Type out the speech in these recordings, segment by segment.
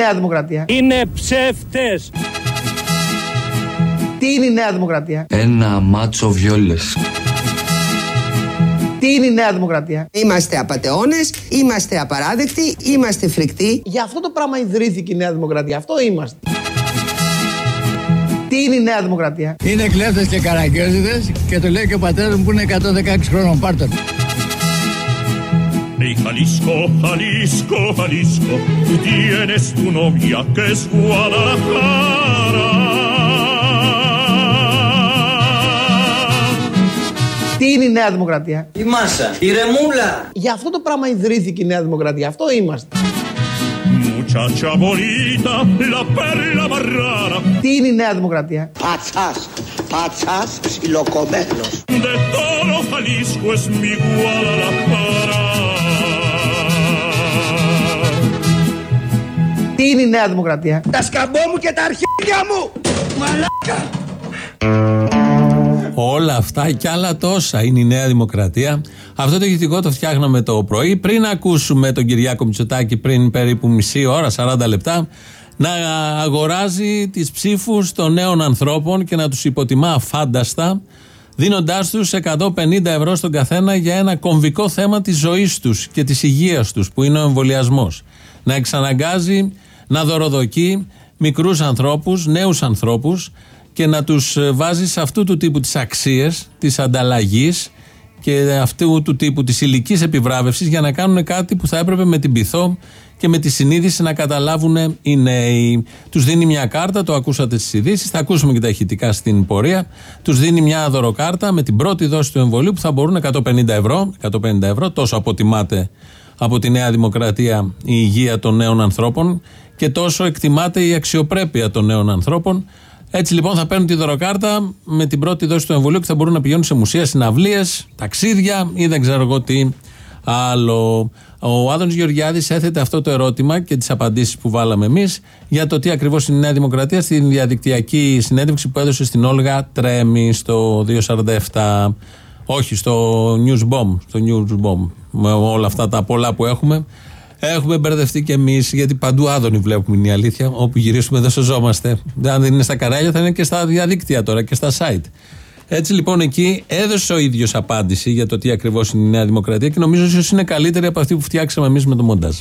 Τι είναι η Νέα Δημοκρατία. Είναι ψεύτες. Τι είναι η Νέα Δημοκρατία; Ένα μάτσο βιόλες. Τι είναι η Νέα Δημοκρατία; Είμαστε απαταιώνες, είμαστε απαράδεκτοι, είμαστε φρικτοί. Για αυτό το πράγμα ιδρύθηκε η Νέα Δημοκρατία. Αυτό είμαστε. Τι είναι η Νέα Δημοκρατία; Είναι κλέφτες και καραγκιόζιδες και το λέει και ο πατέρας μου που είναι 116 χρόνων. Πάρτον. Hey Jalisco, Jalisco, Jalisco, tú tienes tu novia que es Guadalajara. Τι είναι η Νέα Δημοκρατία; Η μάσα, η ρεμούλα. Για αυτό το πράγμα ιδρύθηκε η Νέα Δημοκρατία. Αυτό είμαστε. Muchacha bonita, la perla más rara Τι είναι η Νέα Δημοκρατία; Πατσάς, πατσάς, ψιλοκομμένος. de todo Jalisco es mi Guadalajara. Τι είναι η Νέα Δημοκρατία; Τα σκαμπό μου και τα αρχίδια μου. Όλα αυτά και άλλα τόσα είναι η Νέα Δημοκρατία. Αυτό το ηχητικό το φτιάχναμε το πρωί. Πριν ακούσουμε τον Κυριάκο Μητσοτάκη, πριν περίπου μισή ώρα, 40 λεπτά, να αγοράζει τις ψήφους των νέων ανθρώπων και να τους υποτιμά αφάνταστα, δίνοντάς τους 150 ευρώ στον καθένα για ένα κομβικό θέμα της ζωής τους και της υγείας τους, που είναι ο εμβολιασμός. Να εξαναγκάζει, να δωροδοκεί μικρούς ανθρώπους, νέους ανθρώπους, και να τους ε, βάζει σε αυτού του τύπου τις αξίες της ανταλλαγής και αυτού του τύπου της ηλικής επιβράβευσης για να κάνουν κάτι που θα έπρεπε με την πειθό και με τη συνείδηση να καταλάβουν οι νέοι. Τους δίνει μια κάρτα, το ακούσατε στις ειδήσεις, θα ακούσουμε και τα ηχητικά στην πορεία. Τους δίνει μια δωροκάρτα με την πρώτη δόση του εμβολίου που θα μπορούν 150 ευρώ, 150 ευρώ τόσο αποτιμάται από τη Νέα Δημοκρατία η υγεία των νέων ανθρώπων και τόσο εκτιμάται η αξιοπρέπεια των νέων ανθρώπων έτσι λοιπόν θα παίρνουν τη δωροκάρτα με την πρώτη δόση του εμβολίου και θα μπορούν να πηγαίνουν σε μουσεία, συναυλίες, ταξίδια ή δεν ξέρω εγώ τι άλλο. Ο Άδωνης Γεωργιάδης έθετε αυτό το ερώτημα και τις απαντήσεις που βάλαμε εμείς για το τι ακριβώς είναι η Νέα Δημοκρατία στην διαδικτυακή συνέντευξη που έδωσε στην Όλγα Τρέμι στο 247. Όχι, στο News Bomb. Στο News Bomb. Με όλα αυτά τα πολλά που έχουμε. Έχουμε μπερδευτεί κι εμείς, γιατί παντού άδωνη βλέπουμε είναι η αλήθεια. Όπου γυρίσουμε δεν σωζόμαστε. Αν δεν είναι στα καράλια, θα είναι και στα διαδίκτυα τώρα και στα site. Έτσι λοιπόν εκεί έδωσε ο ίδιος απάντηση για το τι ακριβώς είναι η Νέα Δημοκρατία και νομίζω ίσως είναι καλύτερη από αυτή που φτιάξαμε εμείς με το μοντάζ.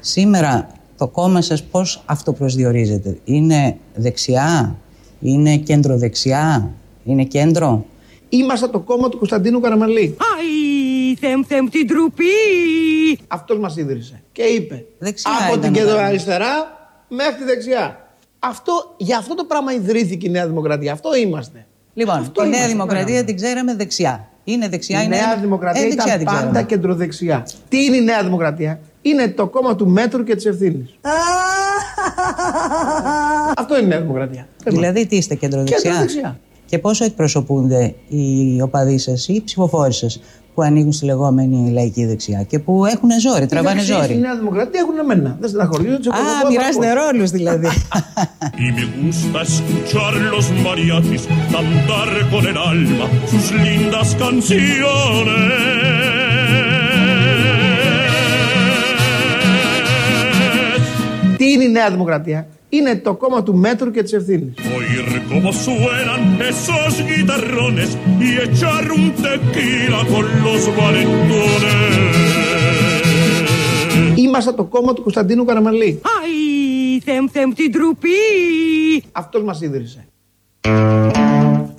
Σήμερα το κόμμα σας πώς αυτοπροσδιορίζεται; Είναι δεξιά, είναι κέντρο-δεξιά, είναι κέντρο; Είμαστε το κόμμα του Κωνσταντίνου Καραμαλή. Αϊ, θεμ θεμ την τρουπή. Αυτός μας ίδρυσε. Και είπε. Δεξιά από ήταν την ο κεντροαριστερά μέχρι τη δεξιά. Αυτό, για αυτό το πράγμα ιδρύθηκε η Νέα Δημοκρατία. Αυτό είμαστε. Λοιπόν, Αυτό τη Νέα είμαστε, Δημοκρατία πράγμα. την ξέραμε δεξιά. Είναι δεξιά, Η είναι. Νέα Δημοκρατία ε, δεξιά ήταν την πάντα ξέραμε. κεντροδεξιά. Τι είναι η Νέα Δημοκρατία, Είναι το κόμμα του μέτρου και της ευθύνης. Αυτό είναι η Νέα Δημοκρατία. Δηλαδή, τι είστε κεντροδεξιά; Κεντροδεξιά. Και πόσο εκπροσωπούνται οι οπαδοί σας ή οι ψηφοφόροι σας; Που ανήκουν στη λεγόμενη λαϊκή δεξιά και που έχουν ζόρι, τραβάνε Οι δεξιοί ζόρι. Στη Νέα Δημοκρατία έχουν εμένα. Δεν στεναχωριούνται. τους Α, εκπροσωπώ μοιράζετε επαρκώς. ρόλους δηλαδή. Y me gusta escuchar los mariachis cantar con el alma sus lindas canciones. Τι είναι η Νέα Δημοκρατία, Είναι το κόμμα του μέτρου και της ευθύνης. Oír cómo suenan esos guitarrones y echar un tequila con los valentones. Είμαστε το κόμμα του Κωνσταντίνου Καραμαλή. Αϊ, θεμ θεμ την τρουπή. Αυτός μας ίδρυσε.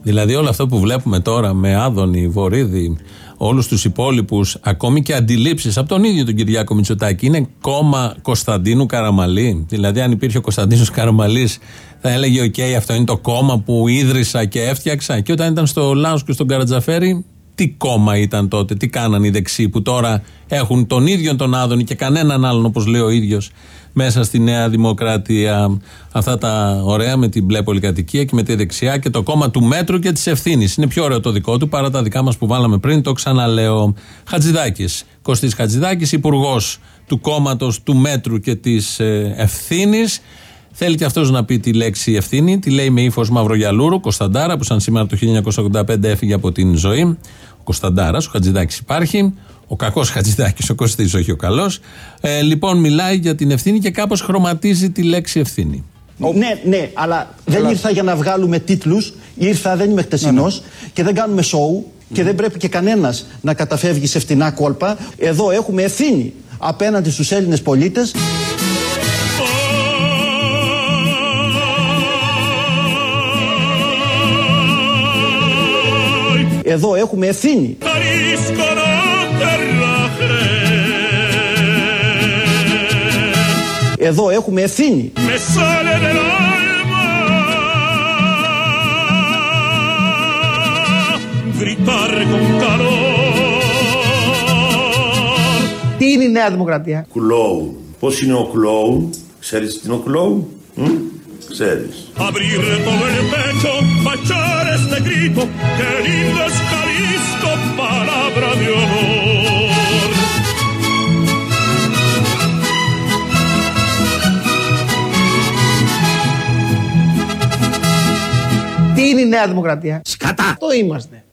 Δηλαδή όλο αυτό που βλέπουμε τώρα με Άδωνη, Βορύδη, όλους τους υπόλοιπους, ακόμη και αντιλήψεις από τον ίδιο τον Κυριάκο Μητσοτάκη, είναι κόμμα Κωνσταντίνου Καραμαλή. Δηλαδή αν υπήρχε ο Κωνσταντίνος Καραμαλής θα έλεγε οκ αυτό είναι το κόμμα που ίδρυσα και έφτιαξα και όταν ήταν στο Λάος και στον Καρατζαφέρη τι κόμμα ήταν τότε, τι κάναν οι δεξιοί που τώρα έχουν τον ίδιο τον Άδωνη και κανέναν άλλον όπως λέει ο ίδιος μέσα στη Νέα Δημοκρατία. Αυτά τα ωραία με την μπλε πολυκατοικία και με τη δεξιά και το κόμμα του μέτρου και της ευθύνης. Είναι πιο ωραίο το δικό του παρά τα δικά μας που βάλαμε πριν. Το ξαναλέω. Χατζηδάκης. Κωστής Χατζηδάκης, υπουργός του κόμματος του μέτρου και της ευθύνης. Θέλει και αυτός να πει τη λέξη ευθύνη. Τη λέει με ύφος Μαυρογιαλούρου, Κωνσταντάρα, που σαν σήμερα το 1985 έφυγε από την ζωή. Κωνσταντάρας, ο Χατζηδάκης υπάρχει. Ο κακός Χατζηδάκης, ο Κωστής, όχι ο καλός. Ε, λοιπόν, μιλάει για την ευθύνη και κάπως χρωματίζει τη λέξη ευθύνη. Ναι, ναι, αλλά δεν ήρθα για να βγάλουμε τίτλους. Ήρθα, δεν είμαι χτεσινός και δεν κάνουμε σοου και δεν πρέπει και κανένας να καταφεύγει σε φτηνά κόλπα. Εδώ έχουμε ευθύνη απέναντι στους Έλληνες πολίτες. Εδώ έχουμε ευθύνη. Εδώ έχουμε ευθύνη. Τι είναι η Νέα Δημοκρατία; Κλόουν. Πώς είναι ο κλόουν; Ξέρεις τι είναι ο κλόουν; Μ; Ξέρεις. Abrir todo el pecho, fachar este grito, que lindo es Jalisco, palabra de honor. Τι είναι η Νέα Δημοκρατία. Σκατά. Το είμαστε.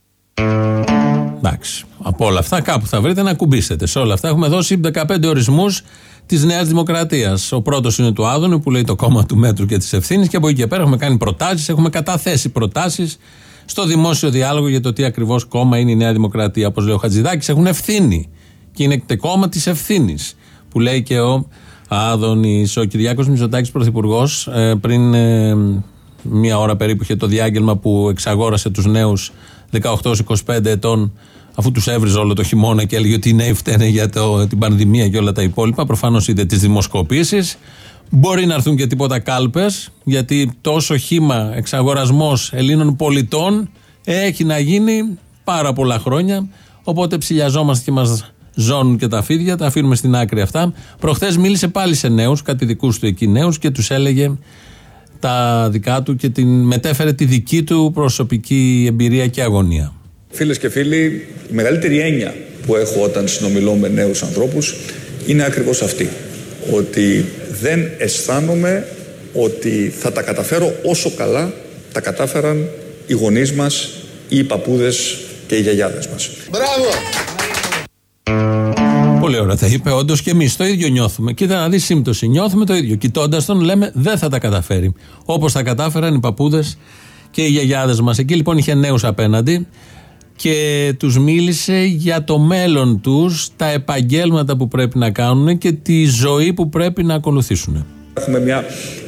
Εντάξει. Από όλα αυτά κάπου θα βρείτε να κουμπίσετε. Σε όλα αυτά έχουμε δώσει 15 ορισμούς της Νέας Δημοκρατίας. Ο πρώτος είναι του Άδωνου που λέει το κόμμα του μέτρου και της ευθύνης και από εκεί και πέρα έχουμε κάνει προτάσεις, έχουμε καταθέσει προτάσεις στο δημόσιο διάλογο για το τι ακριβώς κόμμα είναι η Νέα Δημοκρατία. Όπως λέει ο Χατζηδάκης, έχουν ευθύνη. Και είναι το κόμμα της ευθύνης. Που λέει και ο Άδωνης, ο Κυριάκος Μητσοτάκης, πρωθυπουργός, ε, πριν ε, μία ώρα περίπου είχε το διάγγελμα που εξαγόρασε τους νέους 18-25 ετών αφού τους έβριζε όλο το χειμώνα και έλεγε ότι οι νέοι φταίνε για το, την πανδημία και όλα τα υπόλοιπα. Προφανώς είδε τις δημοσκοπήσεις. Μπορεί να έρθουν και τίποτα κάλπες, γιατί τόσο χήμα εξαγορασμός Ελλήνων πολιτών έχει να γίνει πάρα πολλά χρόνια. Οπότε ψηλιαζόμαστε και μας ζώνουν και τα φίδια, τα αφήνουμε στην άκρη αυτά. Προχθές μίλησε πάλι σε νέους, κάτι δικού του εκεί νέους και τους έλεγε τα δικά του και την μετέφερε τη δική του προσωπική εμπειρία και αγωνία. Φίλες και φίλοι, η μεγαλύτερη έννοια που έχω όταν συνομιλώ με νέους ανθρώπους είναι ακριβώς αυτή. Ότι δεν αισθάνομαι ότι θα τα καταφέρω όσο καλά τα κατάφεραν οι γονείς μας, οι παππούδες και οι γιαγιάδες μας. Μπράβο! Πολύ ωραία τα είπε. Όντως και εμείς το ίδιο νιώθουμε. Κοίτα να δεις σύμπτωση. Νιώθουμε το ίδιο. Κοιτώντας τον, λέμε δεν θα τα καταφέρει. Όπως τα κατάφεραν οι παππούδες και οι γιαγιάδες μας. Εκεί λοιπόν είχε νέους απέναντι και τους μίλησε για το μέλλον τους, τα επαγγέλματα που πρέπει να κάνουν και τη ζωή που πρέπει να ακολουθήσουν. Έχουμε μια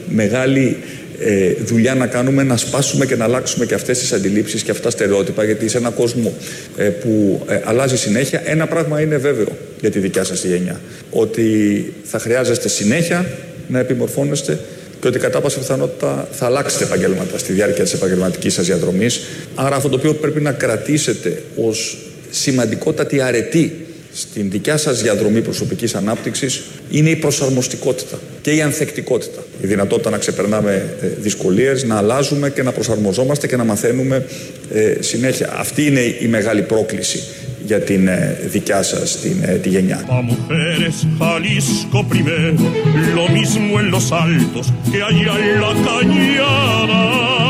μεγάλη ε, δουλειά να κάνουμε να σπάσουμε και να αλλάξουμε και αυτές τις αντιλήψεις και αυτά τα στερεότυπα γιατί σε έναν κόσμο ε, που ε, αλλάζει συνέχεια ένα πράγμα είναι βέβαιο για τη δικιά σας τη γενιά ότι θα χρειάζεστε συνέχεια να επιμορφώνεστε και ότι κατά πάσα πιθανότητα θα αλλάξετε επαγγέλματα στη διάρκεια της επαγγελματικής σας διαδρομής. Άρα αυτό το οποίο πρέπει να κρατήσετε ως σημαντικότατη αρετή στην δικιά σας διαδρομή προσωπικής ανάπτυξης είναι η προσαρμοστικότητα και η ανθεκτικότητα. Η δυνατότητα να ξεπερνάμε ε, δυσκολίες, να αλλάζουμε και να προσαρμοζόμαστε και να μαθαίνουμε ε, συνέχεια. Αυτή είναι η μεγάλη πρόκληση για την ε, δικιά σας την, ε, τη γενιά. A mujeres Jalisco primero, lo mismo en los altos que allá en la cañada.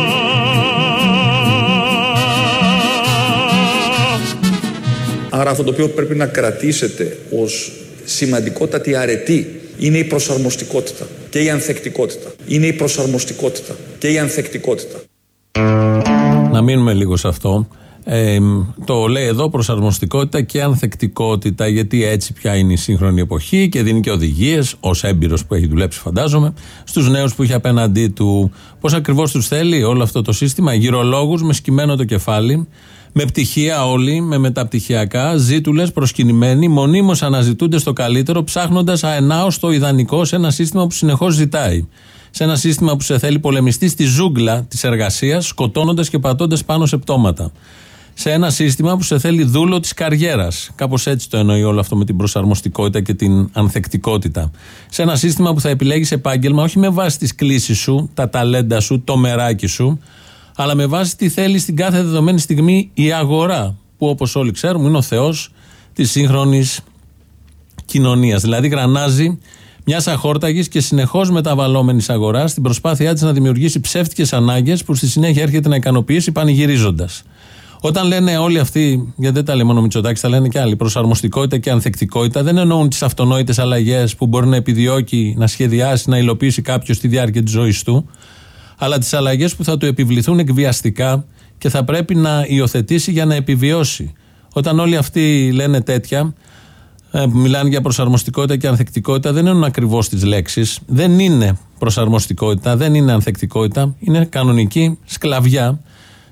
Άρα αυτό το οποίο πρέπει να κρατήσετε ως σημαντικότατη αρετή είναι η προσαρμοστικότητα και η ανθεκτικότητα. Είναι η προσαρμοστικότητα και η ανθεκτικότητα. Να μείνουμε λίγο σε αυτό. Ε, το λέει εδώ προσαρμοστικότητα και ανθεκτικότητα, γιατί έτσι πια είναι η σύγχρονη εποχή και δίνει και οδηγίες, ως έμπειρος που έχει δουλέψει, φαντάζομαι, στους νέους που έχει απέναντί του. Πώς ακριβώς τους θέλει όλο αυτό το σύστημα, γυρολόγους με σκυμμένο το κεφάλι, με πτυχία όλοι, με μεταπτυχιακά, ζήτουλε προσκυνημένοι, μονίμως αναζητούνται στο καλύτερο, ψάχνοντας αενάως το ιδανικό σε ένα σύστημα που συνεχώς ζητάει. Σε ένα σύστημα που σε θέλει πολεμιστή στη ζούγκλα της εργασίας, σκοτώνοντας και πατώντας πάνω σε πτώματα. Σε ένα σύστημα που σε θέλει δούλο της καριέρας. Κάπως έτσι το εννοεί όλο αυτό με την προσαρμοστικότητα και την ανθεκτικότητα. Σε ένα σύστημα που θα επιλέγεις επάγγελμα όχι με βάση τις κλήσεις σου, τα ταλέντα σου, το μεράκι σου, αλλά με βάση τι θέλει στην κάθε δεδομένη στιγμή η αγορά. Που όπως όλοι ξέρουμε είναι ο Θεός της σύγχρονης κοινωνίας. Δηλαδή γρανάζει μιας αχόρταγης και συνεχώς μεταβαλλόμενης αγοράς στην προσπάθειά της να δημιουργήσει ψεύτικες ανάγκες που στη συνέχεια έρχεται να ικανοποιήσει πανηγυρίζοντας. Όταν λένε όλοι αυτοί, γιατί δεν τα λέει μόνο ο Μητσοτάκης, τα λένε και άλλοι, προσαρμοστικότητα και ανθεκτικότητα, δεν εννοούν τις αυτονόητες αλλαγές που μπορεί να επιδιώκει, να σχεδιάσει, να υλοποιήσει κάποιος στη διάρκεια της ζωής του, αλλά τις αλλαγές που θα του επιβληθούν εκβιαστικά και θα πρέπει να υιοθετήσει για να επιβιώσει. Όταν όλοι αυτοί λένε τέτοια, ε, μιλάνε για προσαρμοστικότητα και ανθεκτικότητα, δεν εννοούν ακριβώς τις λέξεις. Δεν είναι προσαρμοστικότητα, δεν είναι ανθεκτικότητα, είναι κανονική σκλαβιά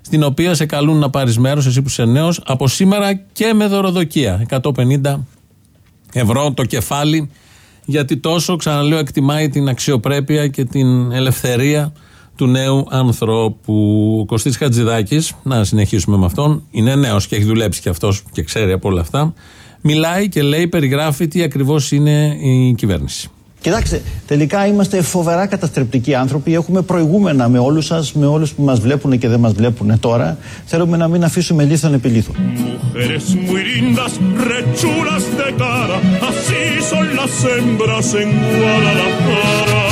στην οποία σε καλούν να πάρεις μέρος, εσύ που είσαι νέος, από σήμερα και με δωροδοκία. 150 ευρώ το κεφάλι, γιατί τόσο, ξαναλέω, εκτιμάει την αξιοπρέπεια και την ελευθερία του νέου ανθρώπου. Ο Κωστής Χατζηδάκης, να συνεχίσουμε με αυτόν, είναι νέος και έχει δουλέψει και αυτός και ξέρει από όλα αυτά. Μιλάει και λέει, περιγράφει τι ακριβώς είναι η κυβέρνηση. Κοιτάξτε, τελικά είμαστε φοβερά καταστρεπτικοί άνθρωποι. Έχουμε προηγούμενα με όλους σας, με όλους που μας βλέπουν και δεν μας βλέπουν τώρα. Θέλουμε να μην αφήσουμε λίθον επί λίθον. Mujeres muy lindas, rechulas de cara, así son las hembras en Guadalajara.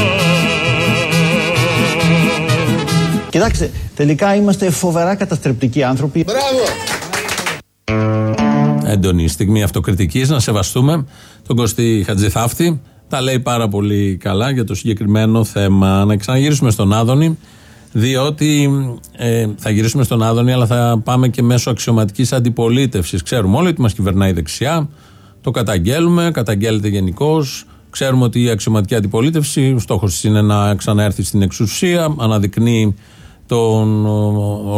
Κοιτάξτε, τελικά είμαστε φοβερά καταστρεπτικοί άνθρωποι. Μπράβο! Έντονη στιγμή αυτοκριτικής, να σεβαστούμε τον Κωστή Χατζηθάφτη. Τα λέει πάρα πολύ καλά για το συγκεκριμένο θέμα. Να ξαναγυρίσουμε στον Άδωνη, διότι ε, θα γυρίσουμε στον Άδωνη, αλλά θα πάμε και μέσω αξιωματικής αντιπολίτευσης. Ξέρουμε όλοι ότι μας κυβερνάει δεξιά. Το καταγγέλουμε, καταγγέλλεται γενικώς. Ξέρουμε ότι η αξιωματική αντιπολίτευση, ο στόχος της είναι να ξαναέρθει στην εξουσία, αναδεικνύει τον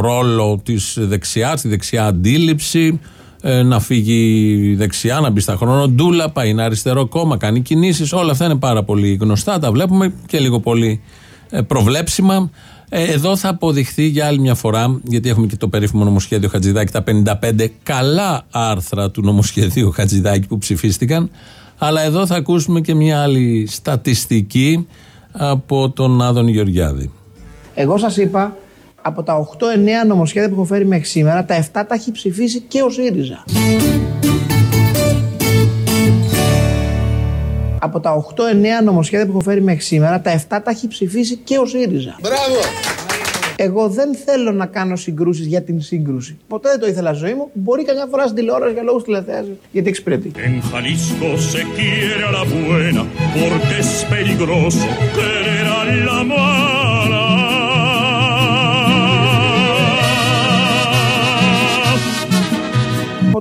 ρόλο της δεξιάς, τη δεξιά αντίληψη, ε, να φύγει δεξιά, να μπει στα χρονοτούλα, πάει ένα αριστερό κόμμα, κάνει κινήσεις. Όλα αυτά είναι πάρα πολύ γνωστά, τα βλέπουμε και λίγο πολύ ε, προβλέψιμα. Ε, εδώ θα αποδειχθεί για άλλη μια φορά, γιατί έχουμε και το περίφημο νομοσχέδιο Χατζηδάκη, τα 55 καλά άρθρα του νομοσχεδίου Χατζηδάκη που ψηφίστηκαν. Αλλά εδώ θα ακούσουμε και μια άλλη στατιστική από τον Άδων Γεωργιάδη. Εγώ σας είπα από τα 8-9 νομοσχέδια που έχω φέρει μέχρι σήμερα, τα 7 τα έχει ψηφίσει και ο ΣΥΡΙΖΑ. Από τα 8-9 νομοσχέδια που έχω φέρει μέχρι σήμερα, τα 7 τα έχει ψηφίσει και ο ΣΥΡΙΖΑ. Μπράβο! Εγώ δεν θέλω να κάνω συγκρούσεις για την σύγκρουση. Ποτέ δεν το ήθελα στη ζωή μου. Μπορεί καμιά φορά στην τηλεόραση για λόγους τηλεθέασης. Γιατί εξυπηρετεί. En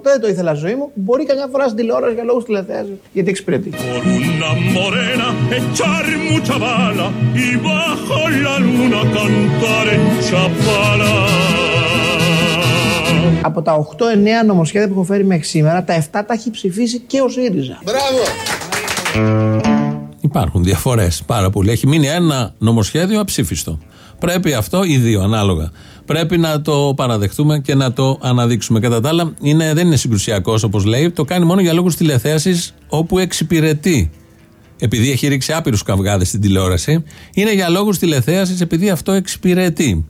Ποτέ δεν το ήθελα στη ζωή μου. Μπορεί καμιά φορά στην τηλεόραση για λόγους τηλεθέασης. Γιατί εξυπηρετεί. Por una morena echar mucha bala y bajo la luna cantar en Chapala. Από τα 8-9 νομοσχέδια που έχω φέρει μέχρι σήμερα, τα 7 τα έχει ψηφίσει και ο ΣΥΡΙΖΑ. Μπράβο! Υπάρχουν διαφορές πάρα πολύ. Έχει μείνει ένα νομοσχέδιο αψήφιστο. Πρέπει αυτό ή δύο ανάλογα. Πρέπει να το παραδεχτούμε και να το αναδείξουμε. Κατά τα άλλα, είναι, δεν είναι συγκρουσιακό όπως λέει. Το κάνει μόνο για λόγους τηλεθέασης όπου εξυπηρετεί. Επειδή έχει ρίξει άπειρους καυγάδες στην τηλεόραση, είναι για λόγους τηλεθέασης επειδή αυτό εξυπηρετεί.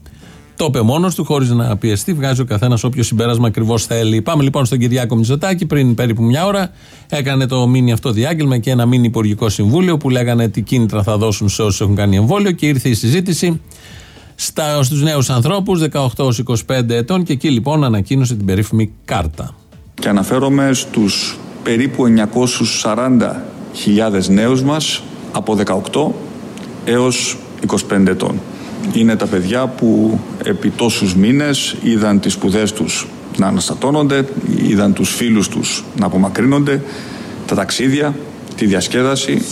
Το είπε μόνος του, χωρίς να πιεστεί. Βγάζει ο καθένας όποιο συμπέρασμα ακριβώς θέλει. Πάμε λοιπόν στον Κυριάκο Μητσοτάκη. Πριν περίπου μια ώρα έκανε το μήνυ αυτό διάγγελμα και ένα μήνυ Υπουργικό Συμβούλιο που λέγανε τι κίνητρα θα δώσουν σε όσους έχουν κάνει εμβόλιο και ήρθε η συζήτηση στους νέους ανθρώπους 18-25 ετών και εκεί λοιπόν ανακοίνωσε την περίφημη κάρτα. Και αναφέρομαι στους περίπου 940.000 νέους μας από 18 έως 25 ετών. Είναι τα παιδιά που επί τόσους μήνες είδαν τις σπουδές τους να αναστατώνονται, είδαν τους φίλους τους να απομακρύνονται, τα ταξίδια, τη διασκέδαση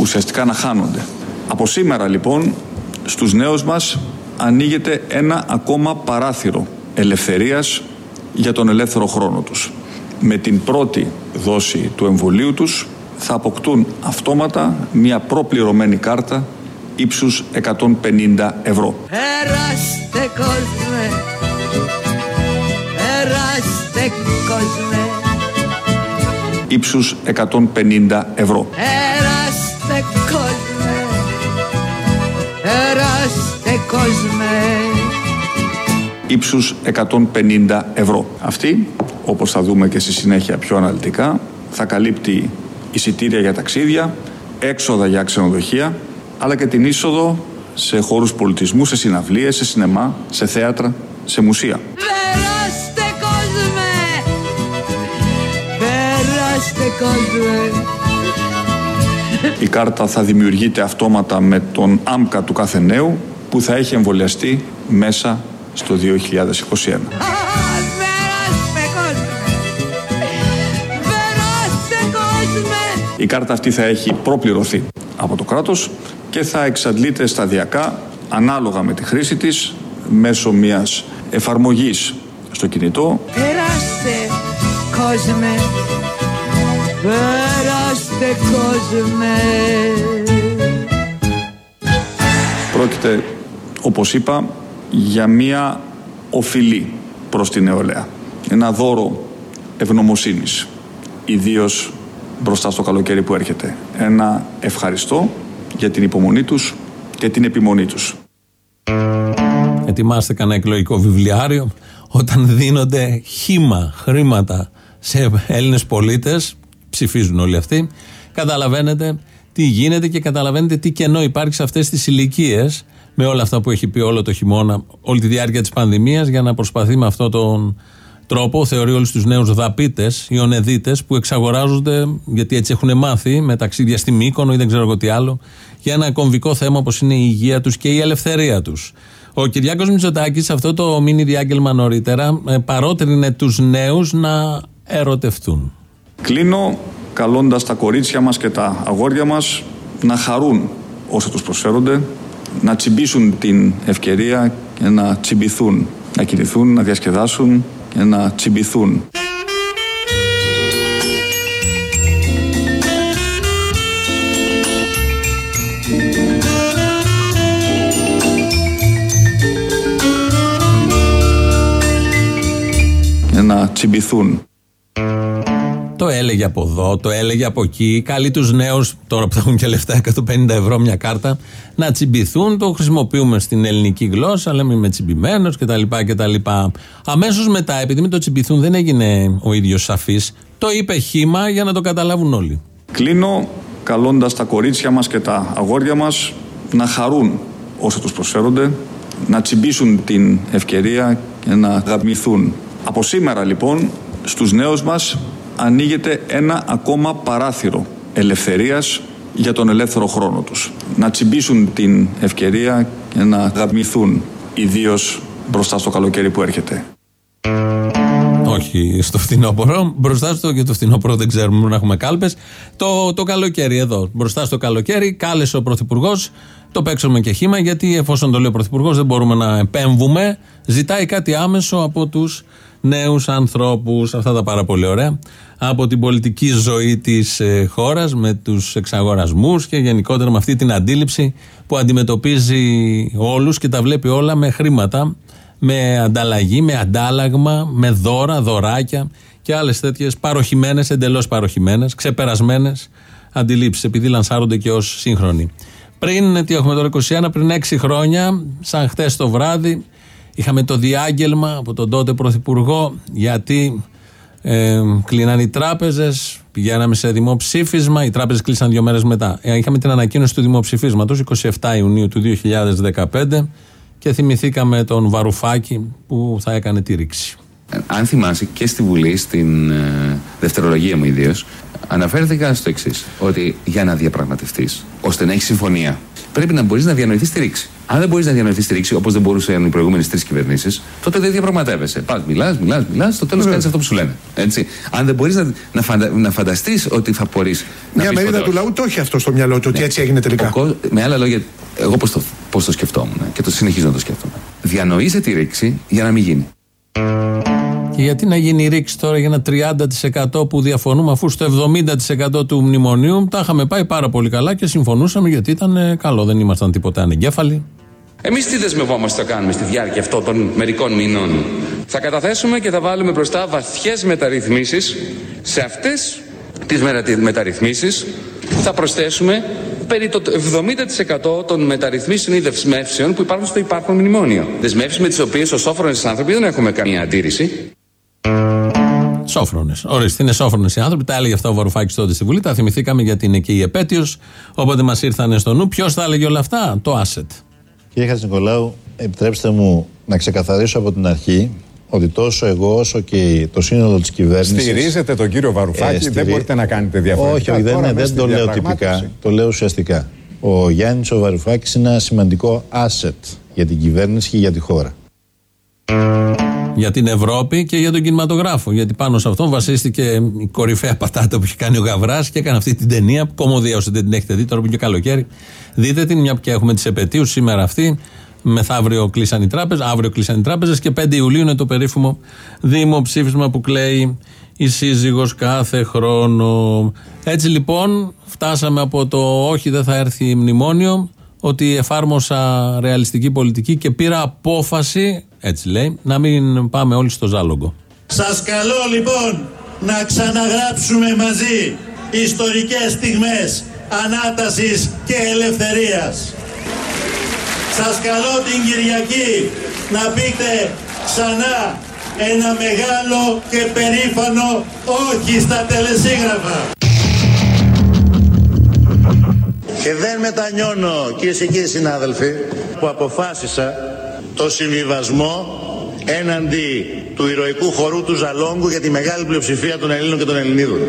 ουσιαστικά να χάνονται. Από σήμερα λοιπόν στους νέους μας ανοίγεται ένα ακόμα παράθυρο ελευθερίας για τον ελεύθερο χρόνο τους. Με την πρώτη δόση του εμβολίου τους θα αποκτούν αυτόματα μια προπληρωμένη κάρτα ύψους 150 ευρώ. Περάστε κόσμε Περάστε κόσμε Ύψους 150 ευρώ. Περάστε κόσμε Περάστε κόσμε ύψους 150 ευρώ. Αυτή, όπως θα δούμε και στη συνέχεια πιο αναλυτικά, θα καλύπτει εισιτήρια για ταξίδια, έξοδα για ξενοδοχεία, αλλά και την είσοδο σε χώρους πολιτισμού, σε συναυλίες, σε σινεμά, σε θέατρα, σε μουσεία. Περάστε κόσμε! Περάστε κόσμε! Η κάρτα θα δημιουργείται αυτόματα με τον άμκα του κάθε νέου που θα έχει εμβολιαστεί μέσα στο 2021. Περάστε κόσμε Περάστε κόσμε Η κάρτα αυτή θα έχει προπληρωθεί από το κράτος και θα εξαντλείται σταδιακά ανάλογα με τη χρήση της μέσω μιας εφαρμογής στο κινητό. Περάστε κόσμε. Περάστε κόσμε. Πρόκειται, όπως είπα, για μία οφειλή προς την νεολαία. Ένα δώρο ευγνωμοσύνης, ιδίως μπροστά στο καλοκαίρι που έρχεται. Ένα ευχαριστώ για την υπομονή τους και την επιμονή τους. Ετοιμάστε κανένα εκλογικό βιβλιάριο όταν δίνονται χήμα χρήματα σε Έλληνες πολίτες ψηφίζουν όλοι αυτοί καταλαβαίνετε τι γίνεται και καταλαβαίνετε τι κενό υπάρχει σε αυτές τις ηλικίες με όλα αυτά που έχει πει όλο το χειμώνα όλη τη διάρκεια της πανδημίας για να προσπαθεί με αυτόν τον τρόπο θεωρεί όλους τους νέους δαπίτες ή ονεδίτες που εξαγοράζονται γιατί έτσι έχουν μάθει με ταξίδια στη Μύκονο ή δεν ξέρω εγώ τι άλλο για ένα κομβικό θέμα όπως είναι η υγεία τους και η ελευθερία τους. Ο Κυριάκος Μητσοτάκης σε αυτό το μίνι διάγγελμα νωρίτερα ε, παρότρινε τους νέους να ερωτευτούν. Κλείνω καλώντας τα κορίτσια μας και τα αγόρια μας να χαρούν όσα τους προσφέρονται, να τσιμπήσουν την ευκαιρία και να τσιμπηθούν, να κινηθούν, να διασκεδάσουν και να τσιμπηθούν. Και να τσιμπηθούν. Το έλεγε από εδώ, το έλεγε από εκεί. Καλεί τους νέους, τώρα που θα έχουν και λεφτά, 150 ευρώ μια κάρτα, να τσιμπηθούν. Το χρησιμοποιούμε στην ελληνική γλώσσα, λέμε είμαι τσιμπημένος κτλ. κτλ. Αμέσως μετά, επειδή με το τσιμπηθούν δεν έγινε ο ίδιος σαφής, το είπε χήμα για να το καταλάβουν όλοι. Κλείνω καλώντας τα κορίτσια μας και τα αγόρια μας να χαρούν όσα τους προσφέρονται, να τσιμπήσουν την ευκαιρία και να γαμηθούν. Από σήμερα λοιπόν στους νέους μας ανοίγεται ένα ακόμα παράθυρο ελευθερίας για τον ελεύθερο χρόνο τους. Να τσιμπήσουν την ευκαιρία και να γαμηθούν ιδίως μπροστά στο καλοκαίρι που έρχεται. Όχι στο φθινόπωρο. Μπροστά στο και το φθινόπωρο δεν ξέρουμε να έχουμε κάλπες. Το, το καλοκαίρι εδώ. Μπροστά στο καλοκαίρι κάλεσε ο Πρωθυπουργός. Το παίξαμε και χήμα γιατί εφόσον το λέει ο Πρωθυπουργός δεν μπορούμε να επέμβουμε. Ζητάει κάτι άμεσο από τους νέους ανθρώπους. Αυτά τα πάρα πολύ ωραία. Από την πολιτική ζωή της ε, χώρας με τους εξαγορασμούς και γενικότερα με αυτή την αντίληψη που αντιμετωπίζει όλους και τα βλέπει όλα με χρήματα με ανταλλαγή, με αντάλλαγμα, με δώρα, δωράκια και άλλες τέτοιες παροχημένες, εντελώς παροχημένες, ξεπερασμένες αντιλήψεις, επειδή λανσάρονται και ως σύγχρονοι. Πριν, τι έχουμε τώρα, 21, πριν 6 χρόνια, σαν χτες το βράδυ, είχαμε το διάγγελμα από τον τότε Πρωθυπουργό, γιατί ε, κλείναν οι τράπεζες, πηγαίναμε σε δημοψήφισμα. Οι τράπεζες κλείσαν δύο μέρες μετά. Ε, είχαμε την ανακοίνωση του δημοψηφίσματος 27 Ιουνίου του 2015 και θυμηθήκαμε τον Βαρουφάκη που θα έκανε τη ρήξη. Αν θυμάσαι και στη Βουλή, στην ε, δευτερολογία μου ιδίως, αναφέρθηκα στο εξής: Ότι για να διαπραγματευτείς, ώστε να έχεις συμφωνία, πρέπει να μπορείς να διανοηθείς τη ρήξη. Αν δεν μπορείς να διανοηθείς τη ρήξη, όπως δεν μπορούσαν οι προηγούμενες τρεις κυβερνήσεις, τότε δεν διαπραγματεύεσαι. Πας, μιλάς, μιλάς, μιλάς, στο τέλος κάνεις αυτό που σου λένε. Έτσι. Αν δεν μπορείς να, να, φαντα, να φανταστείς ότι θα μπορείς. Μια μερίδα του λαού το έχει αυτό στο μυαλό του, ότι έτσι έγινε τελικά. Ο, με άλλα λόγια, εγώ πώς το, πώς το σκεφτόμουν και το συνεχίζω να το σκέφτομαι. Διανοείσαι τη ρήξη για να μην γίνει. Και γιατί να γίνει η ρήξη τώρα για ένα 30% που διαφωνούμε, αφού στο 70% του μνημονίου τα είχαμε πάει πάρα πολύ καλά και συμφωνούσαμε γιατί ήταν ε, καλό, δεν ήμασταν τίποτα ανεγκέφαλοι. Εμείς τι δεσμευόμαστε να κάνουμε στη διάρκεια αυτών των μερικών μηνών; Θα καταθέσουμε και θα βάλουμε μπροστά βαθιές μεταρρυθμίσεις. Σε αυτές τις μεταρρυθμίσεις θα προσθέσουμε περί το 70% των μεταρρυθμίσεων ή δεσμεύσεων που υπάρχουν στο υπάρχον μνημόνιο. Δεσμεύσεις με τις οποίες ω σόφρονες άνθρωποι δεν έχουμε καμία αντίρρηση. Σόφρονες. Ορίστε, είναι σόφρονες οι άνθρωποι. Τα έλεγε αυτά ο Βαρουφάκης τότε στη Βουλή. Τα θυμηθήκαμε γιατί είναι και η επέτειος. Οπότε μας ήρθαν στο νου. Ποιος θα έλεγε όλα αυτά, το asset. Κύριε Χατζηνικολάου, επιτρέψτε μου να ξεκαθαρίσω από την αρχή ότι τόσο εγώ όσο και το σύνολο της κυβέρνηση. Στηρίζετε τον κύριο Βαρουφάκη, δεν μπορείτε να κάνετε διαφορετικά. Όχι, όχι δεν, Τώρα δεν μέσα στη το λέω διαπραγμάτευση. τυπικά. Το λέω ουσιαστικά. Ο Γιάννης ο Βαρουφάκης είναι ένα σημαντικό asset για την κυβέρνηση και για τη χώρα. Για την Ευρώπη και για τον κινηματογράφο. Γιατί πάνω σε αυτόν βασίστηκε η κορυφαία πατάτα που έχει κάνει ο Γαβράς και έκανε αυτή την ταινία. Κομμωδία, όσο δεν την έχετε δει, τώρα που είναι και καλοκαίρι. Δείτε την, μια και έχουμε τις επαιτίους σήμερα αυτή. Μεθαύριο κλείσαν οι τράπεζες, αύριο κλείσαν οι τράπεζες και 5 Ιουλίου είναι το περίφημο δημοψήφισμα που κλαίει η σύζυγος κάθε χρόνο. Έτσι λοιπόν φτάσαμε από το όχι δεν θα έρθει μνημόνιο ότι εφάρμοσα ρεαλιστική πολιτική και πήρα απόφαση, έτσι λέει, να μην πάμε όλοι στο ζάλογο. Σας καλώ λοιπόν να ξαναγράψουμε μαζί ιστορικές στιγμές ανάτασης και ελευθερίας. Σας καλώ την Κυριακή να πείτε ξανά ένα μεγάλο και περήφανο όχι στα τελεσίγραφα. Και δεν μετανιώνω κυρίες και κύριοι συνάδελφοι που αποφάσισα το συμβιβασμό έναντι του ηρωικού χορού του Ζαλόγκου για τη μεγάλη πλειοψηφία των Ελλήνων και των Ελληνίδων.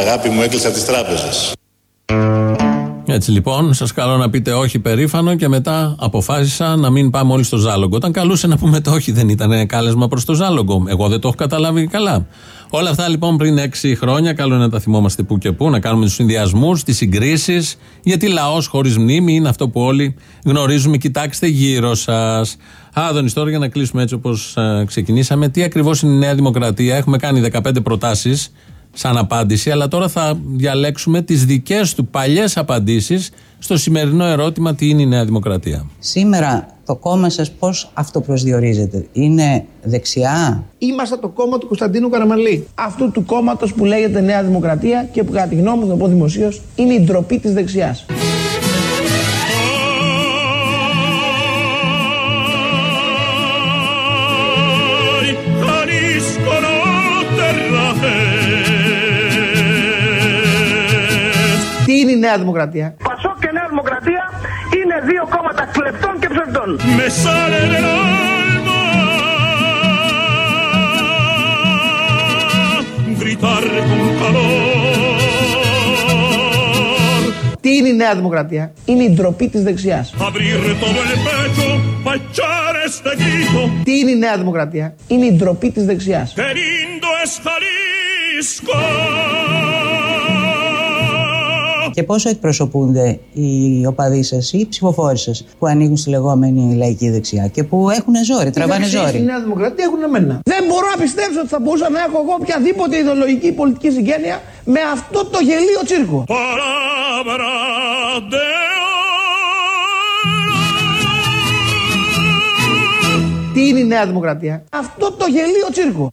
Αγάπη μου έκλεισα τις τράπεζες. Έτσι λοιπόν, σας καλώ να πείτε όχι περήφανο και μετά αποφάσισα να μην πάμε όλοι στο Ζάλογκο. Όταν καλούσε να πούμε το όχι, δεν ήταν κάλεσμα προς το Ζάλογκο. Εγώ δεν το έχω καταλάβει καλά. Όλα αυτά λοιπόν πριν έξι χρόνια, καλό είναι να τα θυμόμαστε που και που, να κάνουμε τους συνδυασμούς, τις συγκρίσεις, γιατί λαός χωρίς μνήμη είναι αυτό που όλοι γνωρίζουμε. Κοιτάξτε γύρω σας. Άδωνη τώρα για να κλείσουμε έτσι όπως ξεκινήσαμε. Τι ακριβώς είναι η Νέα Δημοκρατία. Έχουμε κάνει 15 προτάσεις σαν απάντηση, αλλά τώρα θα διαλέξουμε τις δικές του παλιές απαντήσεις στο σημερινό ερώτημα τι είναι η Νέα Δημοκρατία. Σήμερα το κόμμα σας πώς αυτοπροσδιορίζεται; Είναι δεξιά; Είμαστε το κόμμα του Κωνσταντίνου Καραμαλή. Αυτού του κόμματος που λέγεται Νέα Δημοκρατία και που κατά τη γνώμη μου, θα το πω δημοσίως, είναι η ντροπή της δεξιάς. Νέα Δημοκρατία. Πασόκ και Νέα Δημοκρατία είναι δύο κόμματα κλεπτών και ψευδών. Me sale del alma gritar con calor. Τι είναι η Νέα Δημοκρατία; Είναι η ντροπή της δεξιάς. Abrir todo el pecho pa' echar este grito. Τι είναι η Νέα Δημοκρατία; Είναι η ντροπή της δεξιάς. Και πόσο εκπροσωπούνται οι οπαδοί σας ή οι ψηφοφόροι σας που ανήκουν στη λεγόμενη λαϊκή δεξιά και που έχουν ζόρι, τραβάνε Στη ζόρι; Νέα Δημοκρατία έχουν εμένα. Δεν μπορώ να πιστέψω ότι θα μπορούσα να έχω εγώ οποιαδήποτε ιδεολογική πολιτική συγγένεια με αυτό το γελίο τσίρκο. Palabra de Τι είναι η Νέα Δημοκρατία; Αυτό το γελίο τσίρκο.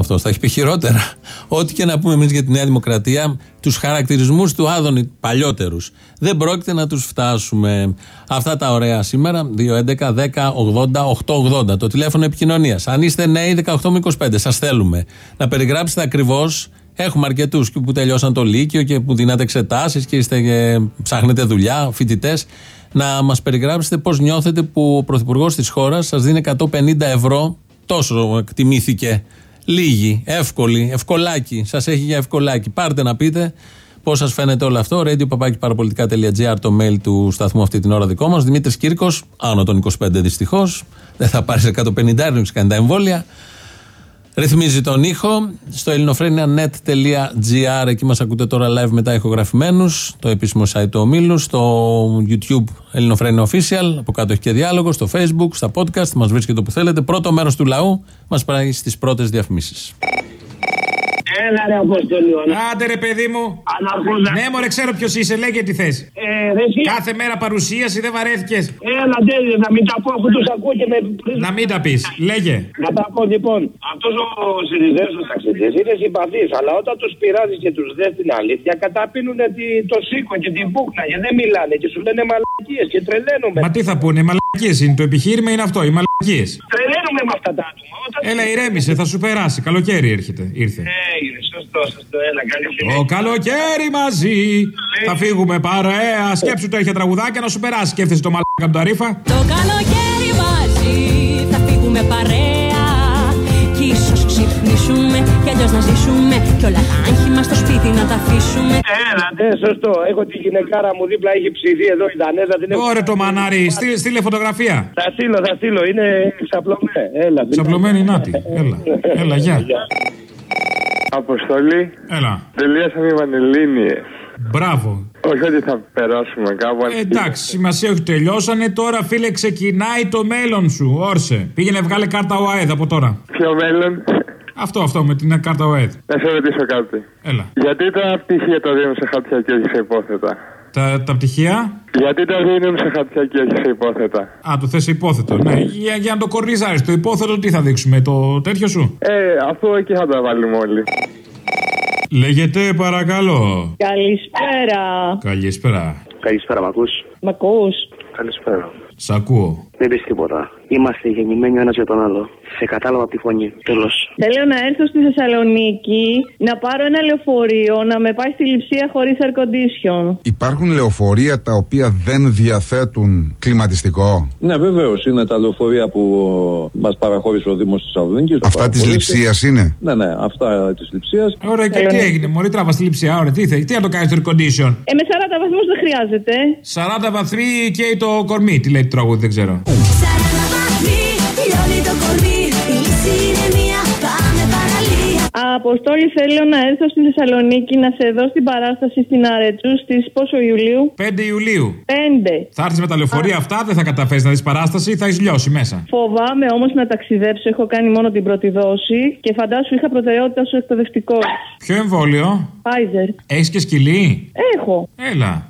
Αυτό θα έχει πει χειρότερα. Ό,τι και να πούμε εμείς για τη Νέα Δημοκρατία, τους χαρακτηρισμούς του Άδωνη, παλιότερους, δεν πρόκειται να τους φτάσουμε. Αυτά τα ωραία σήμερα. 2.11.10.80.880. Το τηλέφωνο επικοινωνίας. Αν είστε νέοι 18 με 25, σας θέλουμε να περιγράψετε ακριβώς. Έχουμε αρκετούς που τελειώσαν το Λύκειο και που δίνατε εξετάσεις και είστε, ε, ψάχνετε δουλειά, φοιτητές. Να μας περιγράψετε πώς νιώθετε που ο Πρωθυπουργός της χώρας σας δίνει 150 ευρώ. Τόσο εκτιμήθηκε Λίγοι, εύκολοι, ευκολάκι. Σας έχει για ευκολάκι. Πάρτε να πείτε πώς σας φαίνεται όλο αυτό. radio το mail του σταθμού αυτή την ώρα δικό μας. Δημήτρης Κύρκος, άνω των 25 δυστυχώς. Δεν θα πάρεις 150 έρευνε, κάνει τα εμβόλια. Ρυθμίζει τον ήχο στο ελληνοφρένια.net.gr. Εκεί μας ακούτε τώρα live μετά ηχογραφημένους. Το επίσημο site του ομίλου. Στο YouTube Ελληνοφρένια Official. Από κάτω έχει και διάλογο. Στο Facebook, στα podcast. Μας βρίσκεται όπου θέλετε. Πρώτο μέρος του λαού μας πάει στις πρώτες διαφημίσεις. Έλα ρε Αποστολή. Άντε ρε παιδί μου. Αναρχούδα. Ναι, μωρέ, ξέρω ποιος είσαι, λέγε τι θες. Ε, ρε, εσύ. Κάθε μέρα παρουσίαση δεν βαρέθηκες. Έλα τέλειο να μην τα πω αφού τους ακούω και με... Να μην τα πεις, λέγε. Να τα πω λοιπόν. Αυτός ο συνδέσμος ταξιτής είναι συμπαθής, αλλά όταν τους πειράζει και τους δες την αλήθεια, καταπίνουν τη- το σίκο και την πούκνα και δεν μιλάνε και σου λένε μαλακίες και τρελαίνουμε. Μα τι θα πούνε, οι μαλακίες είναι. Το επιχείρημα είναι αυτό, οι μαλακίες. Τρελαίνουμε με αυτά τα άτομα. Όταν... Έλα, ηρέμησε, θα σου περάσει. Καλοκαίρι έρχεται. Ήρθε. Ε, είναι σωστό, σωστό. Έλα, καλή συνέχεια. Το καλοκαίρι μαζί θα φύγουμε παρέα. Σκέψου τέτοια τραγουδάκια να σου περάσει. Σκέφτεσαι το μαλάκα από τα ρήφα. Το καλοκαίρι μαζί θα φύγουμε παρέα Κι ίσως ξυπνήσουμε κι αλλιώς να ζήσουμε Κι όλα τα άγχη μας στο σπίτι να τα αφήσουμε Έλα, ναι, σωστό. Έχω τη γυναικάρα μου δίπλα, έχει ψηθεί εδώ η Δανέζα. Την έχω... Ωραία το μανάρι, στείλε, στείλε φωτογραφία. Θα στείλω, θα στείλω. Είναι ξαπλωμένη. Έλα, δεν- Ξαπλωμένη νάτι. Έλα, έλα, γεια. Αποστολή. Έλα. Τελείωσαμε οι Πανελλήνιες. Μπράβο. Όχι ότι θα περάσουμε κάπου. αλλά- Ε, εντάξει, σημασία όχι τελειώσανε. Τώρα, φίλε, ξεκινάει το μέλλον σου. Όρσε. Πήγαινε, βγάλε κάρτα ΟΑΕΔ από τώρα. Ποιο μέλλον; Αυτό, αυτό με την κάρτα ΟΑΕΔ. Να σε ρωτήσω κάτι. Έλα. Γιατί τα πτυχία τα δίνουν σε χαρτιά και όχι σε υπόθετα; Τα, τα πτυχία; Γιατί τα δίνουν σε χαρτιά και όχι σε υπόθετα. Α, το θες υπόθετο. Ναι, για, για να το κορνίζάρεις. Το υπόθετο τι θα δείξουμε, το τέτοιο σου; Ε, αφού εκεί θα τα βάλουμε όλοι. Λέγεται παρακαλώ. Καλησπέρα. Καλησπέρα. Καλησπέρα, μ' ακούς; Μ' ακούς; Καλησπέρα. Σ' ακούω. Δεν πεις τίποτα. Είμαστε γεννημένοι ο ένας για τον άλλο. Σε κατάλαβα από τη φωνή. Τέλος. Θέλω να έρθω στη Θεσσαλονίκη να πάρω ένα λεωφορείο να με πάει στη λειψία χωρίς air condition. Υπάρχουν λεωφορεία τα οποία δεν διαθέτουν κλιματιστικό; Ναι, βεβαίως. Είναι τα λεωφορεία που μας παραχώρησε ο Δήμος της Θεσσαλονίκης. Αυτά της λειψίας είναι; Ναι, ναι, αυτά της λειψίας. Ωραία, και τι έγινε, Μωρή, τράβα στη λειψία. Ωραία, τι, θε, τι να το κάνεις το air condition; Ε, με 40 βαθμούς δεν χρειάζεται. 40 βαθμοί και το κορμί. Τι λέει το τραγούδι, δεν ξέρω. Λιώνει το κορμί, Αποστόλη θέλω να έρθω στη Θεσσαλονίκη να σε δω στην παράσταση στην Αρετσού στις πόσο Ιουλίου; 5 Ιουλίου. 5. Θα έρθεις με τα λεωφορεία αυτά, δεν θα καταφέρεις να δεις παράσταση, θα έχεις λιώσει μέσα. Φοβάμαι όμως να ταξιδέψω. Έχω κάνει μόνο την πρώτη δόση και φαντάσου είχα προτεραιότητα στο εκπαιδευτικό. Ποιο εμβόλιο; Pfizer. Έχεις και σκυλί; Έχω. Έλα.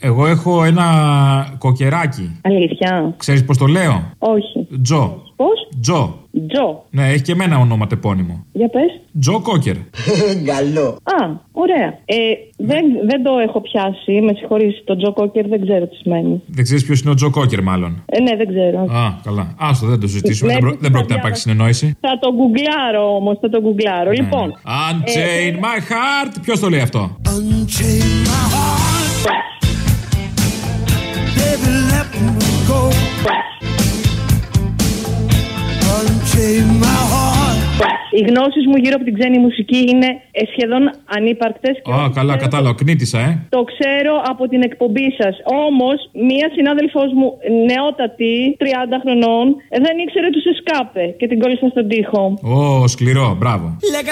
Εγώ έχω ένα κοκεράκι. Αλήθεια. Ξέρεις πώς το λέω; Όχι. Τζο. Πώς; Τζο. Τζο. Ναι, έχει και εμένα ονοματεπώνυμο. Για πες. Τζο Κόκερ. Καλό. Α, ωραία. Ε, δεν, δεν το έχω πιάσει. Με συγχωρείς. Το Τζο Κόκερ δεν ξέρω τι σημαίνει. Δεν ξέρεις ποιος είναι ο Τζο Κόκερ, μάλλον; Ε, ναι, δεν ξέρω. Α, καλά. Άστο, δεν το συζητήσουμε. Ναι, δεν, προ- δεν πρόκειται να υπάρξει συνεννόηση. Θα το γκουγκλάρω όμως, θα το γκουγκλάρω. Λοιπόν. Unchain my heart. Ποιος το λέει αυτό; Unchain my heart. Οι γνώσεις μου γύρω από την ξένη μουσική είναι ε, σχεδόν ανύπαρκτες. Α, καλά, κατάλαβα. Κνήτησα, ε. Το ξέρω από την εκπομπή σας. Όμως, μία συνάδελφός μου, νεότατη, 30 χρονών, ε, δεν ήξερε τους εσκάπε και την κόλλησα στον τοίχο. Ω, σκληρό, μπράβο. La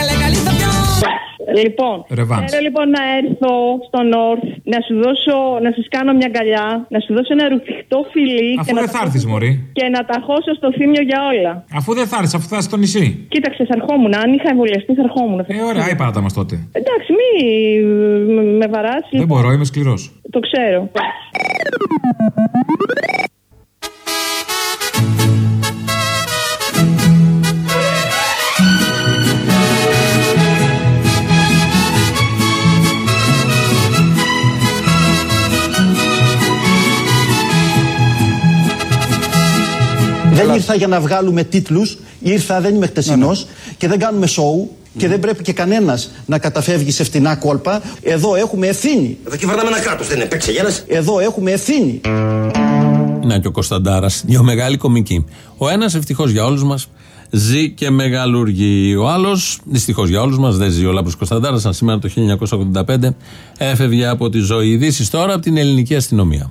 calentamiento de calidad y barato. La calentamiento. Λοιπόν, Ρεβάνς. θέλω λοιπόν να έρθω στο North, να σου δώσω, να σας κάνω μια αγκαλιά, να σου δώσω ένα ρουφιχτό φιλί Αφού και, να δεν τα θα έρθεις, Μωρή. και να τα χώσω στο θύμιο για όλα. Αφού δεν θα έρθεις, αφού θα είσαι στο νησί. Κοίταξε, θα ερχόμουν. Αν είχα εμβολιαστεί, θα ερχόμουν. Ε, ωραία, άι παράτα μας τότε. Εντάξει, μη με- με βαράσει. Δεν μπορώ, είμαι σκληρός. Το ξέρω. Δεν ήρθα για να βγάλουμε τίτλους, ήρθα, δεν είμαι χτεσινός και δεν κάνουμε σοου και δεν πρέπει και κανένας να καταφεύγει σε φτηνά κόλπα. Εδώ έχουμε ευθύνη. Εδώ κυβερνάμε ένα κράτος, δεν είναι παίξε γέλα. Εδώ έχουμε ευθύνη. Να και ο Κωνσταντάρας, δύο μεγάλοι κομικοί. Ο ένας ευτυχώς για όλους μας ζει και μεγαλουργεί. Ο άλλος, δυστυχώς για όλους μας, δεν ζει. Ο Λάμπρος Κωνσταντάρας, σαν σήμερα το 1985, έφευγε από τη ζωή. Ειδήσεις τώρα από την ελληνική αστυνομία.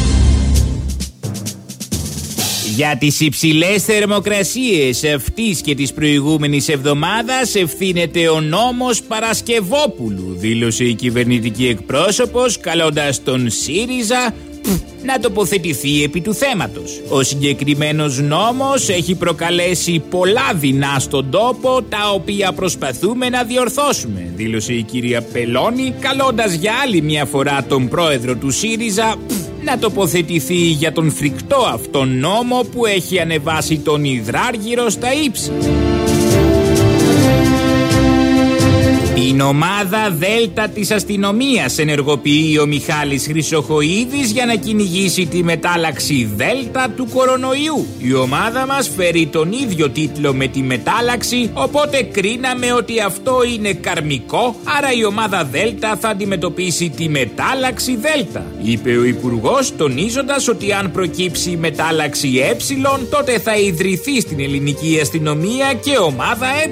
Για τις υψηλές θερμοκρασίες αυτής και της προηγούμενης εβδομάδας ευθύνεται ο νόμος Παρασκευόπουλου, δήλωσε η κυβερνητική εκπρόσωπος καλώντας τον ΣΥΡΙΖΑ πφ, να τοποθετηθεί επί του θέματος. Ο συγκεκριμένος νόμος έχει προκαλέσει πολλά δεινά στον τόπο τα οποία προσπαθούμε να διορθώσουμε, δήλωσε η κυρία Πελώνη καλώντας για άλλη μια φορά τον πρόεδρο του ΣΥΡΙΖΑ πφ, να τοποθετηθεί για τον φρικτό αυτόν νόμο που έχει ανεβάσει τον υδράργυρο στα ύψη. Την ομάδα Δέλτα της αστυνομίας ενεργοποιεί ο Μιχάλης Χρυσοχοίδης για να κυνηγήσει τη μετάλλαξη Δέλτα του κορονοϊού. Η ομάδα μας φέρει τον ίδιο τίτλο με τη μετάλλαξη, οπότε κρίναμε ότι αυτό είναι καρμικό, άρα η ομάδα Δέλτα θα αντιμετωπίσει τη μετάλλαξη Δέλτα. Είπε ο Υπουργός, τονίζοντας ότι αν προκύψει η μετάλλαξη Ε, τότε θα ιδρυθεί στην ελληνική αστυνομία και ομάδα Ε.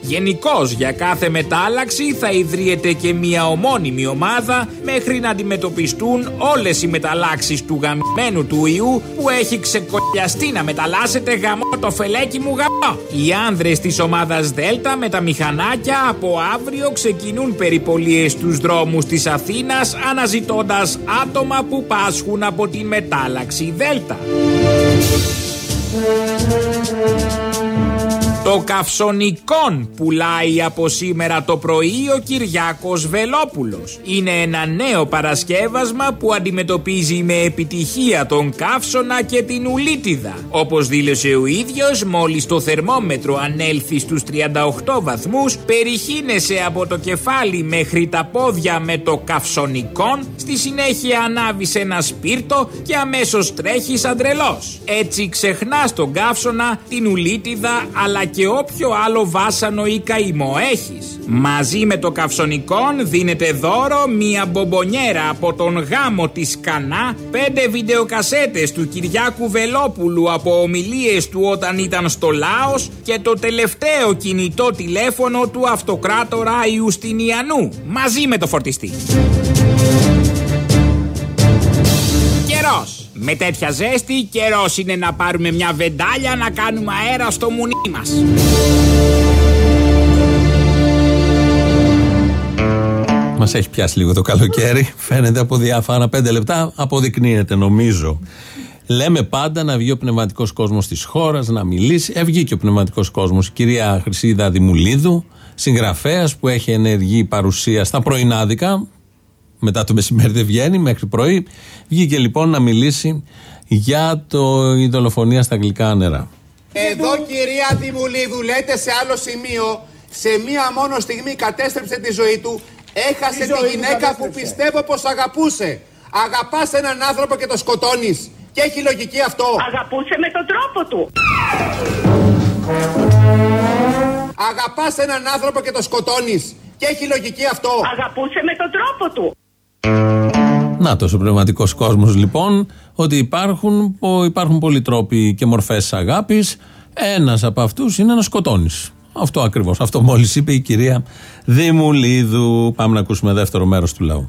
Γενικώς για κάθε μετάλλαξη θα ιδρύεται και μια ομώνυμη ομάδα μέχρι να αντιμετωπιστούν όλες οι μεταλλάξεις του γαμμένου του ιού που έχει ξεκολλιαστεί να μεταλλάσσεται γαμό το φελέκι μου γαμό. Οι άνδρες της ομάδας Δέλτα με τα μηχανάκια από αύριο ξεκινούν περιπολίες στους δρόμους της Αθήνας αναζητώντας άτομα που πάσχουν από την μετάλλαξη Δέλτα. Το καυσονικόν πουλάει από σήμερα το πρωί ο Κυριάκος Βελόπουλος. Είναι ένα νέο παρασκεύασμα που αντιμετωπίζει με επιτυχία τον καύσωνα και την ουλίτιδα. Όπως δήλωσε ο ίδιος, μόλις το θερμόμετρο ανέλθει στους 38 βαθμούς, περιχύνεσαι από το κεφάλι μέχρι τα πόδια με το καυσονικόν, στη συνέχεια ανάβεις ένα σπίρτο και αμέσως τρέχεις αντρελός. Έτσι ξεχνάς τον καύσωνα, την ουλίτιδα αλλά και όποιο άλλο βάσανο ή καημό έχεις. Μαζί με το καυσονικόν δίνεται δώρο μία μπομπονιέρα από τον γάμο της Κανά, πέντε βιντεοκασέτες του Κυριάκου Βελόπουλου από ομιλίες του όταν ήταν στο Λάος και το τελευταίο κινητό τηλέφωνο του αυτοκράτορα Ιουστινιανού, μαζί με το φορτιστή. Καιρός. Με τέτοια ζέστη, καιρός είναι να πάρουμε μια βεντάλια να κάνουμε αέρα στο μουνί μας. Μας έχει πιάσει λίγο το καλοκαίρι. Φαίνεται από διάφορα πέντε λεπτά. Αποδεικνύεται, νομίζω. Λέμε πάντα να βγει ο πνευματικός κόσμος της χώρας, να μιλήσει. Έβγηκε και ο πνευματικός κόσμος. Η κυρία Χρυσίδα Δημουλίδου, συγγραφέας που έχει ενεργή παρουσία στα πρωινάδικα. Μετά το μεσημέρι δεν βγαίνει, μέχρι πρωί. Βγήκε λοιπόν να μιλήσει για το, η δολοφονία στα γλυκά νερά. Εδώ κυρία Δημουλίδου λέτε σε άλλο σημείο σε μία μόνο στιγμή κατέστρεψε τη ζωή του έχασε τη, γυναίκα που πιστεύω πως αγαπούσε αγαπάς έναν άνθρωπο και το σκοτώνεις και έχει λογική αυτό Αγαπούσε με τον τρόπο του. αγαπάς έναν άνθρωπο και το σκοτώνεις και έχει λογική αυτό Αγαπούσε με τον τρόπο του. Να ο πνευματικός κόσμος λοιπόν, ότι υπάρχουν, πο- υπάρχουν πολλοί τρόποι και μορφές αγάπης. Ένας από αυτούς είναι να σκοτώνεις. Αυτό ακριβώς. Αυτό μόλις είπε η κυρία Δημουλίδου. Πάμε να ακούσουμε δεύτερο μέρος του λαού.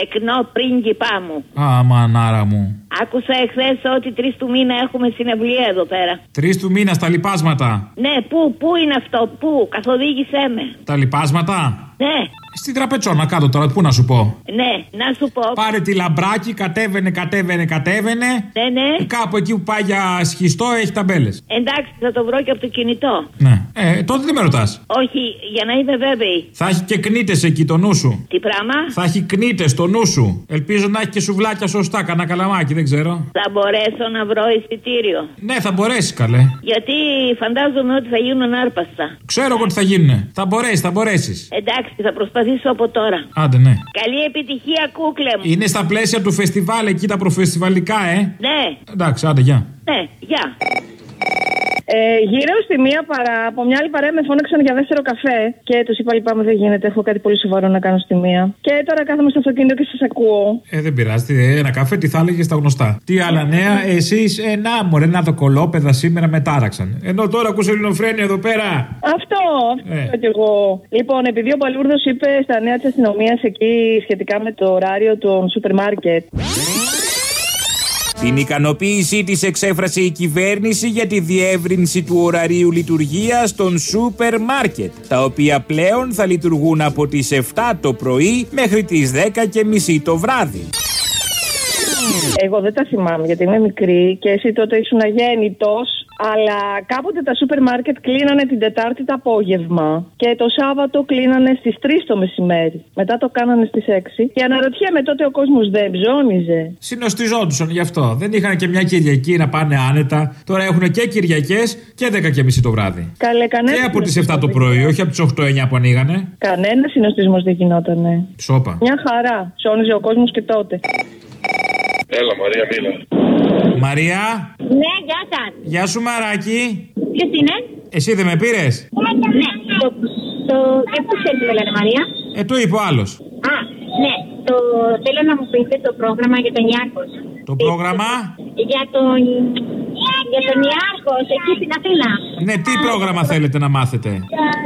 Τεκνό πρίγκιπά μου. Α, μανάρα μου. Άκουσα εχθές ότι τρεις του μήνα έχουμε συνευλία εδώ πέρα. Τρεις του μήνας στα λοιπάσματα. Ναι, πού, πού είναι αυτό, πού, καθοδήγησέ με. Τα λοιπάσματα; Ναι, Στην τραπετσόνα κάτω τώρα, πού να σου πω; ναι, να σου πω. Πάρε τη λαμπράκι, κατέβαινε, κατέβαινε, κατέβαινε. Ναι, ναι. Κάπου εκεί που πάει για σχιστό έχει ταμπέλες. Εντάξει, θα το βρω και από το κινητό. Ναι. Ε, τότε δεν με ρωτάς; Όχι, για να είμαι βέβαιη. Θα έχει και κνήτες εκεί το νου σου. Τι πράγμα; Θα έχει κνήτες στο νου σου. Ελπίζω να έχει και σουβλάκια σωστά, κανένα καλαμάκι, δεν ξέρω. Θα μπορέσω να βρω εισιτήριο. Ναι, θα μπορέσεις καλέ. Γιατί φαντάζομαι ότι θα γίνουν άρπαστα. Ξέρω εγώ τι θα γίνουνε. Θα μπορέσεις, θα μπορέσεις. Εντάξει, θα προσπαθήσω από τώρα. Άντε, ναι. Καλή επιτυχία, κούκλε μου. Είναι στα πλαίσια του φεστιβάλ εκεί τα προφεστιβαλικά, ε. Ναι, Εντάξει, άντε, γεια. ναι, γεια. Ε, γύρω στη μία παρά, από μια άλλη παρέα με φώναξαν για δεύτερο καφέ. Και τους είπα λυπάμαι, δεν γίνεται. Έχω κάτι πολύ σοβαρό να κάνω στη μία. Και τώρα κάθομαι στο αυτοκίνητο και σας ακούω. Ε, δεν πειράζει. τι, ε, Ένα καφέ τι θα έλεγες στα γνωστά. Τι άλλα νέα, εσείς, ε, να μωρέ, να το κολόπεδα σήμερα με τάραξαν. Ενώ τώρα ακούς ελληνοφρένια εδώ πέρα. Αυτό, αυτό Ε. είπα κι εγώ. Λοιπόν, επειδή ο Παλούρδο είπε στα νέα της αστυνομίας εκεί σχετικά με το ωράριο των σούπερ μάρκετ. Την ικανοποίησή της εξέφρασε η κυβέρνηση για τη διεύρυνση του ωραρίου λειτουργίας των σούπερ μάρκετ, τα οποία πλέον θα λειτουργούν από τις 7 το πρωί μέχρι τις 10 και μισή το βράδυ. Εγώ δεν τα θυμάμαι γιατί είμαι μικρή και εσύ τότε ήσουν αγέννητος. Αλλά κάποτε τα σούπερ μάρκετ κλείνανε την Τετάρτη το απόγευμα και το Σάββατο κλείνανε στις 3 το μεσημέρι. Μετά το κάνανε στις 6. Και αναρωτιέμαι τότε ο κόσμος δεν ψώνιζε. Συνοστιζόντουσαν γι' αυτό. Δεν είχαν και μια Κυριακή να πάνε άνετα. Τώρα έχουν και Κυριακές και 10 και μισή το βράδυ. Καλέ, κανένα. Και από τις 7 το πρωί, όχι από τις 8-9 που ανοίγανε. Κανένα συνοστισμός δεν γινότανε. Σόπα. Μια χαρά. Ψώνιζε ο κόσμος και τότε. Έλα, Μαρία, μίλα. Μαρία, Ναι, γεια σας. γεια σου Μαράκι. Ποιος είναι; Εσύ δεν με πήρες; Ναι, το. το και πώ θέλει με λένε Μαρία. Ε, το είπε ο άλλος. Α, ναι, το, θέλω να μου πείτε το πρόγραμμα για τον Ιάκο. Το πρόγραμμα; Για τον. Για τον Ιάκο, εκεί στην Αθήνα. Ναι, τι πρόγραμμα θέλετε να μάθετε;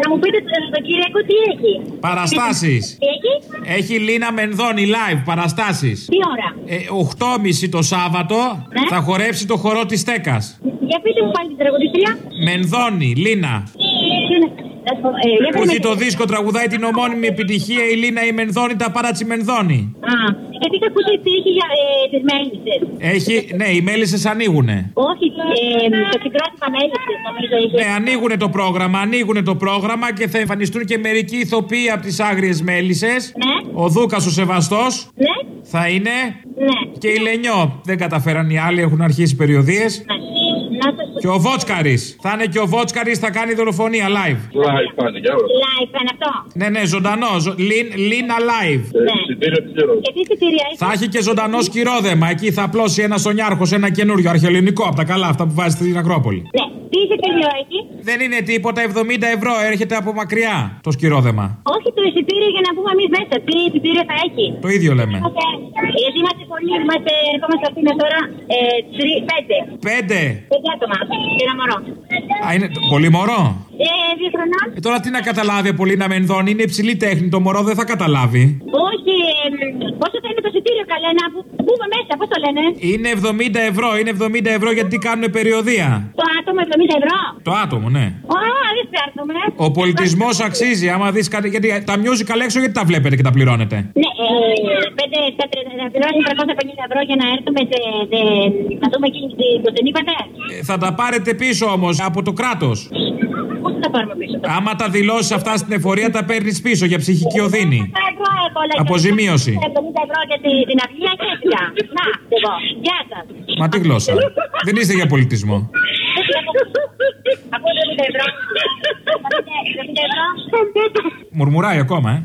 Να μου πείτε τον το Κυριακό τι έχει. Παραστάσεις. Τι έχει; Έχει Λίνα Μενδώνη live παραστάσεις. Τι ώρα; Ε, 8.30 το Σάββατο Ναι. θα χορέψει το χορό της Τέκας. Για πείτε μου πάλι την τραγουδίστρια. Μενδώνη, Λίνα. Τι είναι; Να σου πω, ε, για Που πείτε έχει με- το δίσκο, τραγουδάει την ομώνυμη επιτυχία η Λίνα η Μενδώνη, τα παρά τσι Μενδώνη. Α, γιατί θα ακούσει τι έχει για ε, τις μέλισσες. Έχει, ναι, οι μέλισσες ανοίγουνε. Όχι, ε, το συγκρότημα μέλισσες νομίζω είχε. Ναι, ανοίγουνε το πρόγραμμα, ανοίγουνε το πρόγραμμα και θα εμφανιστούν και μερικοί ηθοποιοί από τις άγριες μέλισσες. Ναι. Ο Δούκας ο Σεβαστός Ναι. θα είναι. Ναι. Και η Λενιό. Δεν καταφέραν οι άλλοι, έχουν αρχίσει περιοδίες. Να σας πω. Και ο Βότσκαρης. Θα είναι και ο Βότσκαρης, θα κάνει δολοφονία live. Live πάνε, για όλα. Live είναι αυτό. Ναι, ναι, ζωντανό. ζω- Λίν, Λίνα live. Ναι. Και τι εισιτήρια έχεις; Θα έχει και ζωντανό σκυρόδεμα. Εκεί θα απλώσει ένα σονιάρχος, ένα καινούριο αρχαιοελληνικό από τα καλά, αυτά που βάζει στην Ακρόπολη. Ναι. Τι εισιτήριο έχει; Δεν είναι τίποτα, 70 ευρώ έρχεται από μακριά το σκυρόδεμα. Όχι το εισιτήριο για να μπούμε εμείς μέσα. Τι εισιτήριο θα έχει; Το ίδιο λέμε. Οκ. Γιατί είμαστε πολλοί, είμαστε, ερχόμαστε Αθήνα τώρα ε, τρι, πέντε. Πέντε. Πέντε άτομα. Και ένα μωρό. Α, είναι πολύ μωρό; Ε, δύο χρονών. Ε, τώρα τι να καταλάβει πολύ να με ενδώνει, είναι υψηλή τέχνη. Το μωρό δεν θα καταλάβει. Όχι, ε, πόσο θα είναι το εισιτήριο καλέ να μπου- μπούμε μέσα, πώς το λένε; Είναι 70 ευρώ, είναι 70 ευρώ γιατί κάνουν περιοδία; Το άτομο 70 ευρώ. Το άτομο, ναι. Α, δεν φτιάχνουμε. Ο πολιτισμός αξίζει. Άμα δεις κάτι. Γιατί τα musical έξω, γιατί τα βλέπετε και τα πληρώνετε; Ναι, ε, πέντε, τέσσερα, να πληρώσουμε 350 ευρώ για να έρθουμε σε, σε, να δούμε εκείνη την που την είπατε. Ε, Θα τα πάρετε πίσω όμως από το κράτος. Πώ θα τα πάρουμε πίσω; Άμα τα δηλώσεις αυτά στην εφορία, τα παίρνεις πίσω για ψυχική οδύνη. Ευρώ έβολα και Αποζημίωση. 50 ευρώ για τη- την αυγή και πια. Να, εγώ. Γεια σας. Μα τι γλώσσα. Δεν είστε για πολιτισμό. Από 70 ευρώ. 70 ευρώ. Μουρμουράει ακόμα, ε.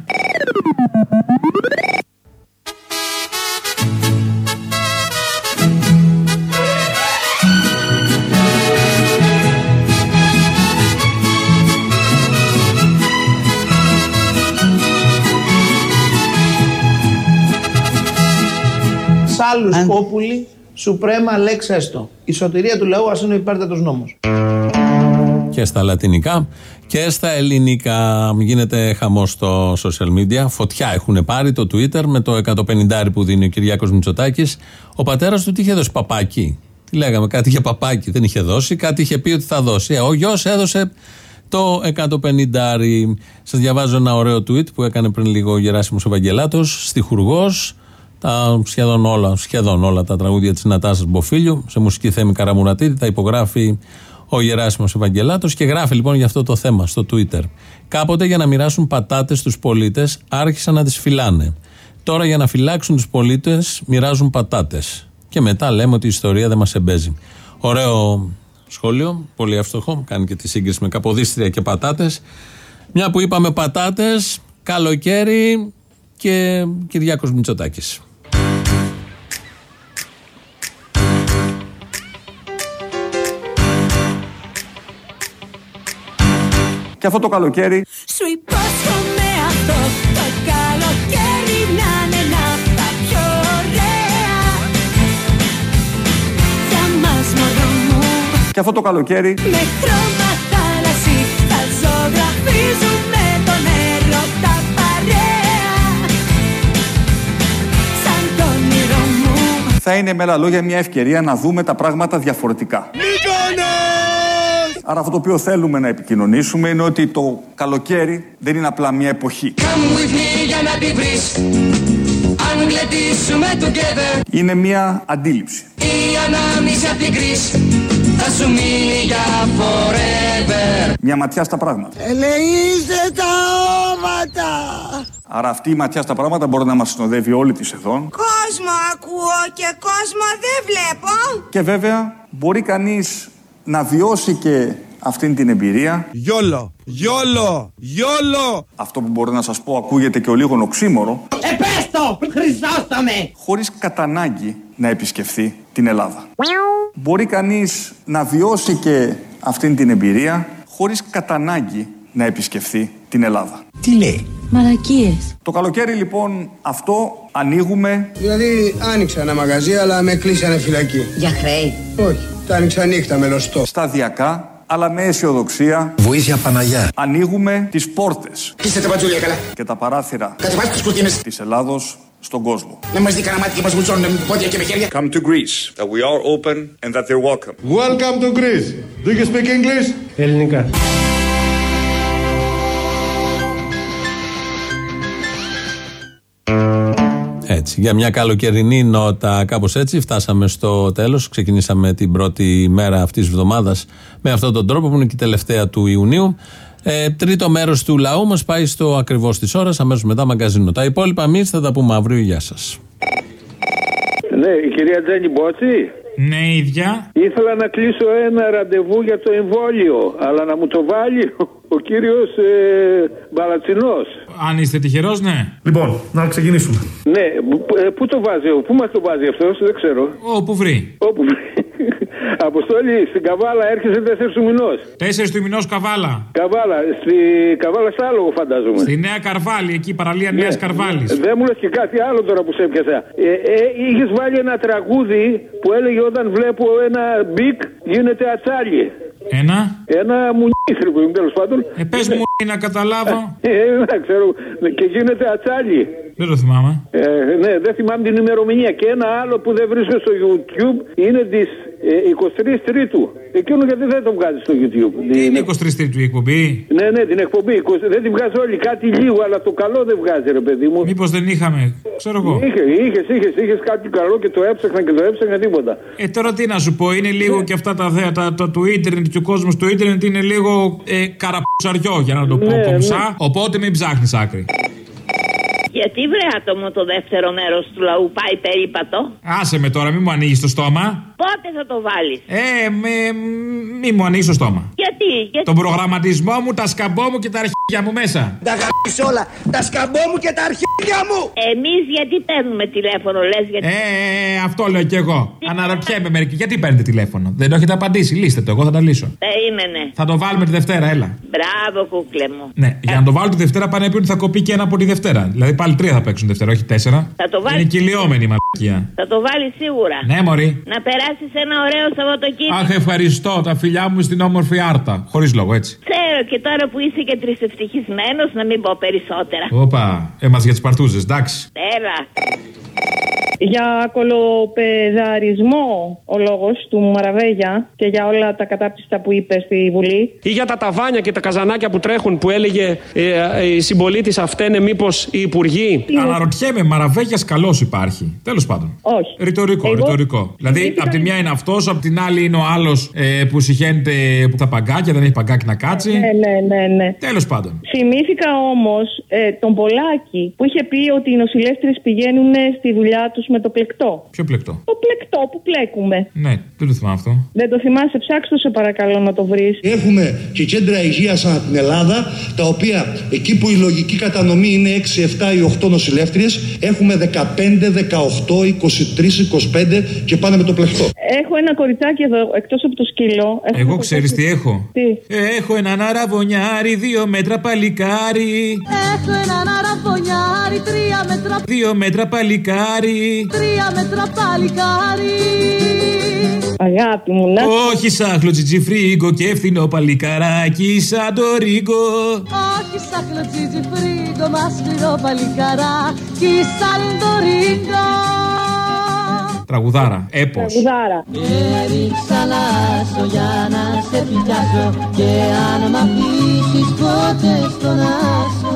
Σάλου Πόπουλη, Σουπρέμα Λέξ Έστω. Η σωτηρία του λαού, ας είναι ο υπέρτατος νόμος. και στα λατινικά και στα ελληνικά. Γίνεται χαμός στο social media. Φωτιά έχουν πάρει το Twitter με το 150 που δίνει ο Κυριάκος Μητσοτάκης. Ο πατέρας του τι είχε δώσει παπάκι; Τι λέγαμε, κάτι για παπάκι δεν είχε δώσει, κάτι είχε πει ότι θα δώσει. Ε, ο γιος έδωσε το 150. Σας διαβάζω ένα ωραίο tweet που έκανε πριν λίγο ο Γεράσιμος Ευαγγελάτος, στιχουργός. Τα σχεδόν όλα, σχεδόν όλα τα τραγούδια της Νατάσας Μποφίλιου σε μουσική Θέμη Καραμουρατίδη τα υπογράφει ο Γεράσιμος Ευαγγελάτος και γράφει λοιπόν για αυτό το θέμα στο Twitter. Κάποτε για να μοιράσουν πατάτες στους πολίτες άρχισαν να τις φυλάνε. Τώρα για να φυλάξουν τους πολίτες μοιράζουν πατάτες. Και μετά λέμε ότι η ιστορία δεν μας εμπέζει. Ωραίο σχόλιο, πολύ εύστοχο, κάνει και τη σύγκριση με καποδίστρια και πατάτες. Μια που είπαμε πατάτες, καλοκαίρι και Κυριάκος Μητσοτάκης. Και αυτό το καλοκαίρι Σου υπόσχομαι αυτό το καλοκαίρι να είναι ένα απ' τα πιο ωραία. Για μας μωρό μου. Και αυτό το καλοκαίρι Με χρώμα θάλασσι θα ζωγραφίζουμε τον έρωτα παρέα. Σαν το όνειρο μου. Θα είναι με άλλα λόγια μια ευκαιρία να δούμε τα πράγματα διαφορετικά. Άρα αυτό το οποίο θέλουμε να επικοινωνήσουμε είναι ότι το καλοκαίρι δεν είναι απλά μια εποχή. Come with me για να τη βρεις Αν γλεντήσουμε together Είναι μια αντίληψη. Η ανάμνηση απ' την κρίση Θα σου μείνει για forever Μια ματιά στα πράγματα. Ελεήστε τα όματα Άρα αυτή η ματιά στα πράγματα μπορεί να μας συνοδεύει όλη τη σεζόν. Κόσμο ακούω και κόσμο δεν βλέπω. Και βέβαια μπορεί κανείς να βιώσει και αυτήν την εμπειρία. Γιόλο, γιόλο, γιόλο. Αυτό που μπορώ να σας πω ακούγεται και ο λίγο οξύμορο. Επέστο, Χρυσόστομε. χωρίς κατά ανάγκη να επισκεφθεί την Ελλάδα. Μπορεί κανείς να βιώσει και αυτήν την εμπειρία χωρίς κατά ανάγκη να επισκεφθεί την Ελλάδα. Τι λέει; Μαλακίες Το καλοκαίρι λοιπόν αυτό ανοίγουμε Δηλαδή άνοιξα ένα μαγαζί αλλά με κλείσανε φυλακή. Για χρέη. Όχι, τα άνοιξα νύχτα με λωστό. σταδιακά αλλά με αισιοδοξία Βοήθεια Παναγιά. ανοίγουμε τις πόρτες Είστε τα πατζούλια καλά. και τα παράθυρα Κατεβάστε τις κουρτίνες. της Ελλάδος στον κόσμο. Να μας δει κανένα μάτι και μας βουλτσώνουν με πόδια και με χέρια. Come to Greece, that we are open and that they're welcome. Welcome to Greece. Do you speak English? Ελληνικά. Έτσι, για μια καλοκαιρινή νότα, κάπως έτσι, φτάσαμε στο τέλος. Ξεκινήσαμε την πρώτη μέρα αυτής της εβδομάδας με αυτόν τον τρόπο που είναι και η τελευταία του Ιουνίου. Ε, τρίτο μέρος του λαού μας πάει στο ακριβώς της ώρας, αμέσως μετά μαγκαζίνο. Τα υπόλοιπα εμείς θα τα πούμε αύριο. Γεια σας. Ναι, η κυρία Τζένι Μπότσι. Ναι, ίδια. Ήθελα να κλείσω ένα ραντεβού για το εμβόλιο, αλλά να μου το βάλει ο, ο κύριος ε, Μπαλατσινός. Αν είστε τυχερός, ναι. Λοιπόν, να ξεκινήσουμε. Ναι, πού- ε, πού το βάζει, πού μας το βάζει αυτός, δεν ξέρω. Όπου βρει. Όπου Αποστόλη, στην Καβάλα έρχεσαι 4 του μηνός. Τέσσερις του μηνός καβάλα. Καβάλα, στη Καβάλα στ' άλογο φαντάζομαι. Στη Νέα Καρβάλη, εκεί παραλία Νέας Καρβάλης. Δεν μου λες και κάτι άλλο τώρα που σε έπιασα. Ε, ε, Είχες βάλει ένα τραγούδι που έλεγε όταν βλέπω ένα μπικ γίνεται ατσάλι. Ένα. Ένα μουνίθρι που τέλος πάντων. Ε, πες μου να καταλάβω. Ε, δεν ξέρω. Και γίνεται ατσάλι. Δεν το θυμάμαι. Ε, ναι, δεν θυμάμαι την ημερομηνία. Και ένα άλλο που δεν βρίσκω στο YouTube είναι της ε, 23 Τρίτου. Εκείνο γιατί δεν το βγάζεις στο YouTube. Τι είναι 23 Τρίτου η εκπομπή; Ναι, ναι, την εκπομπή. 20 Δεν την βγάζει όλη. Κάτι λίγο, αλλά το καλό δεν βγάζει, ρε παιδί μου. Μήπως δεν είχαμε. Ξέρω εγώ. Είχε, είχες, είχες, είχες κάτι καλό και το έψαχνα και το έψαχνα τίποτα. Ε, τώρα τι να σου πω, είναι λίγο και αυτά τα θέατα τα, του ίντερνετ και ο κόσμο του ίντερνετ είναι λίγο ε, καραπουσαριό για να το πω Ναι, κομψά. ναι. Οπότε μην ψάχνεις άκρη. Γιατί βρε άτομο το δεύτερο μέρος του λαού πάει περίπατο. Άσε με τώρα, μην μου ανοίγεις το στόμα. Πότε θα το βάλεις; Ε, με, μη μου ανοίγει το στόμα. Γιατί, γιατί; Τον προγραμματισμό μου, τα σκαμπό μου και τα αρχίδια μου μέσα. Τα γαμπής όλα. Τα σκαμπό μου και τα αρχίδια μου. Εμείς γιατί παίρνουμε τηλέφωνο, λες γιατί; Ε, ε, αυτό λέω κι εγώ. Αναρωτιέμαι μερικοί. Γιατί παίρνετε τηλέφωνο; Δεν το έχετε απαντήσει. Λύστε το, εγώ θα τα λύσω. Περίμενε. Θα το βάλουμε τη Δευτέρα, έλα. Μπράβο, κούκλε μου. Ναι, για να το βάλω τη Δευτέρα πάνε να πει ότι θα κοπεί και ένα από τη Δευτέρα. Δηλαδή πάλι τρία θα παίξουν Δευτέρα, όχι τέσσερα. Θα το βάλεις. Είναι κυλιόμενη η μαλακία. Θα το βάλεις σίγουρα. Ναι, Μωρή. Να περάσεις ένα ωραίο Σαββατοκύριακο. Αχ, ευχαριστώ. Τα φιλιά μου στην όμορφη Άρτα. Χωρίς λόγο, έτσι. Ξέρω και τώρα που είσαι και τρισευτυχισμένος να μην πω περισσότερα. Όπα, έμαθα για τις παρτούζες, εντάξει. Έλα. Για κολοπεδαρισμό ο λόγος του Μαραβέγια και για όλα τα κατάπτυστα που είπε στη Βουλή. Ή για τα ταβάνια και τα καζανάκια που τρέχουν που έλεγε ε, ε, η συμπολίτη αυτέ μήπως οι υπουργοί; Αναρωτιέμαι, Μαραβέγιας καλός υπάρχει. Τέλος πάντων. Όχι. Ρητορικό, Εγώ- ρητορικό. Δηλαδή, Θυμήθηκα- από τη μια είναι αυτός, από την άλλη είναι ο άλλος ε, που συχαίνεται που τα παγκάκια, δεν έχει παγκάκι να κάτσει. Ναι, ναι, ναι, ναι. Τέλος πάντων. Θυμήθηκα όμως τον Πολάκη που είχε πει ότι οι νοσηλεύτριες πηγαίνουν στη δουλειά τους ακούσουμε το πλεκτό. Ποιο πλεκτό; Το πλεκτό που πλέκουμε. Ναι, δεν το θυμάμαι αυτό. Δεν το θυμάσαι, ψάξ' το σε παρακαλώ να το βρεις. Έχουμε και κέντρα υγείας ανά την Ελλάδα, τα οποία εκεί που η λογική κατανομή είναι 6, 7 ή 8 νοσηλεύτριες, έχουμε 15, 18, 23, 25 και πάνε με το πλεκτό. Έχω ένα κοριτσάκι εδώ εκτός από το σκύλο. Έχω Εγώ ένα ξέρεις τι κοριτσάκι- έχω; Τι; Έχω έναν αραβωνιάρι, δύο μέτρα παλικάρι. Έχω έναν αραβωνιάρι, τρία μέτρα, Δύο μέτρα παλικάρι. Τρία μέτρα παλικάρι. Αγάπη μου, να. Όχι σάχλο τσιτσιφρίγκο και φθηνό παλικαράκι σαν το ρίγκο. Όχι σαν κλωτσίτζι φρίγκο, μας σκληρό παλικαράκι, σαν το ρίγκο. Τραγουδάρα, έπος. Τραγουδάρα. Έριξα λάσο για να σε πιάσω και αν μ' αφήσεις ποτέ στον άσο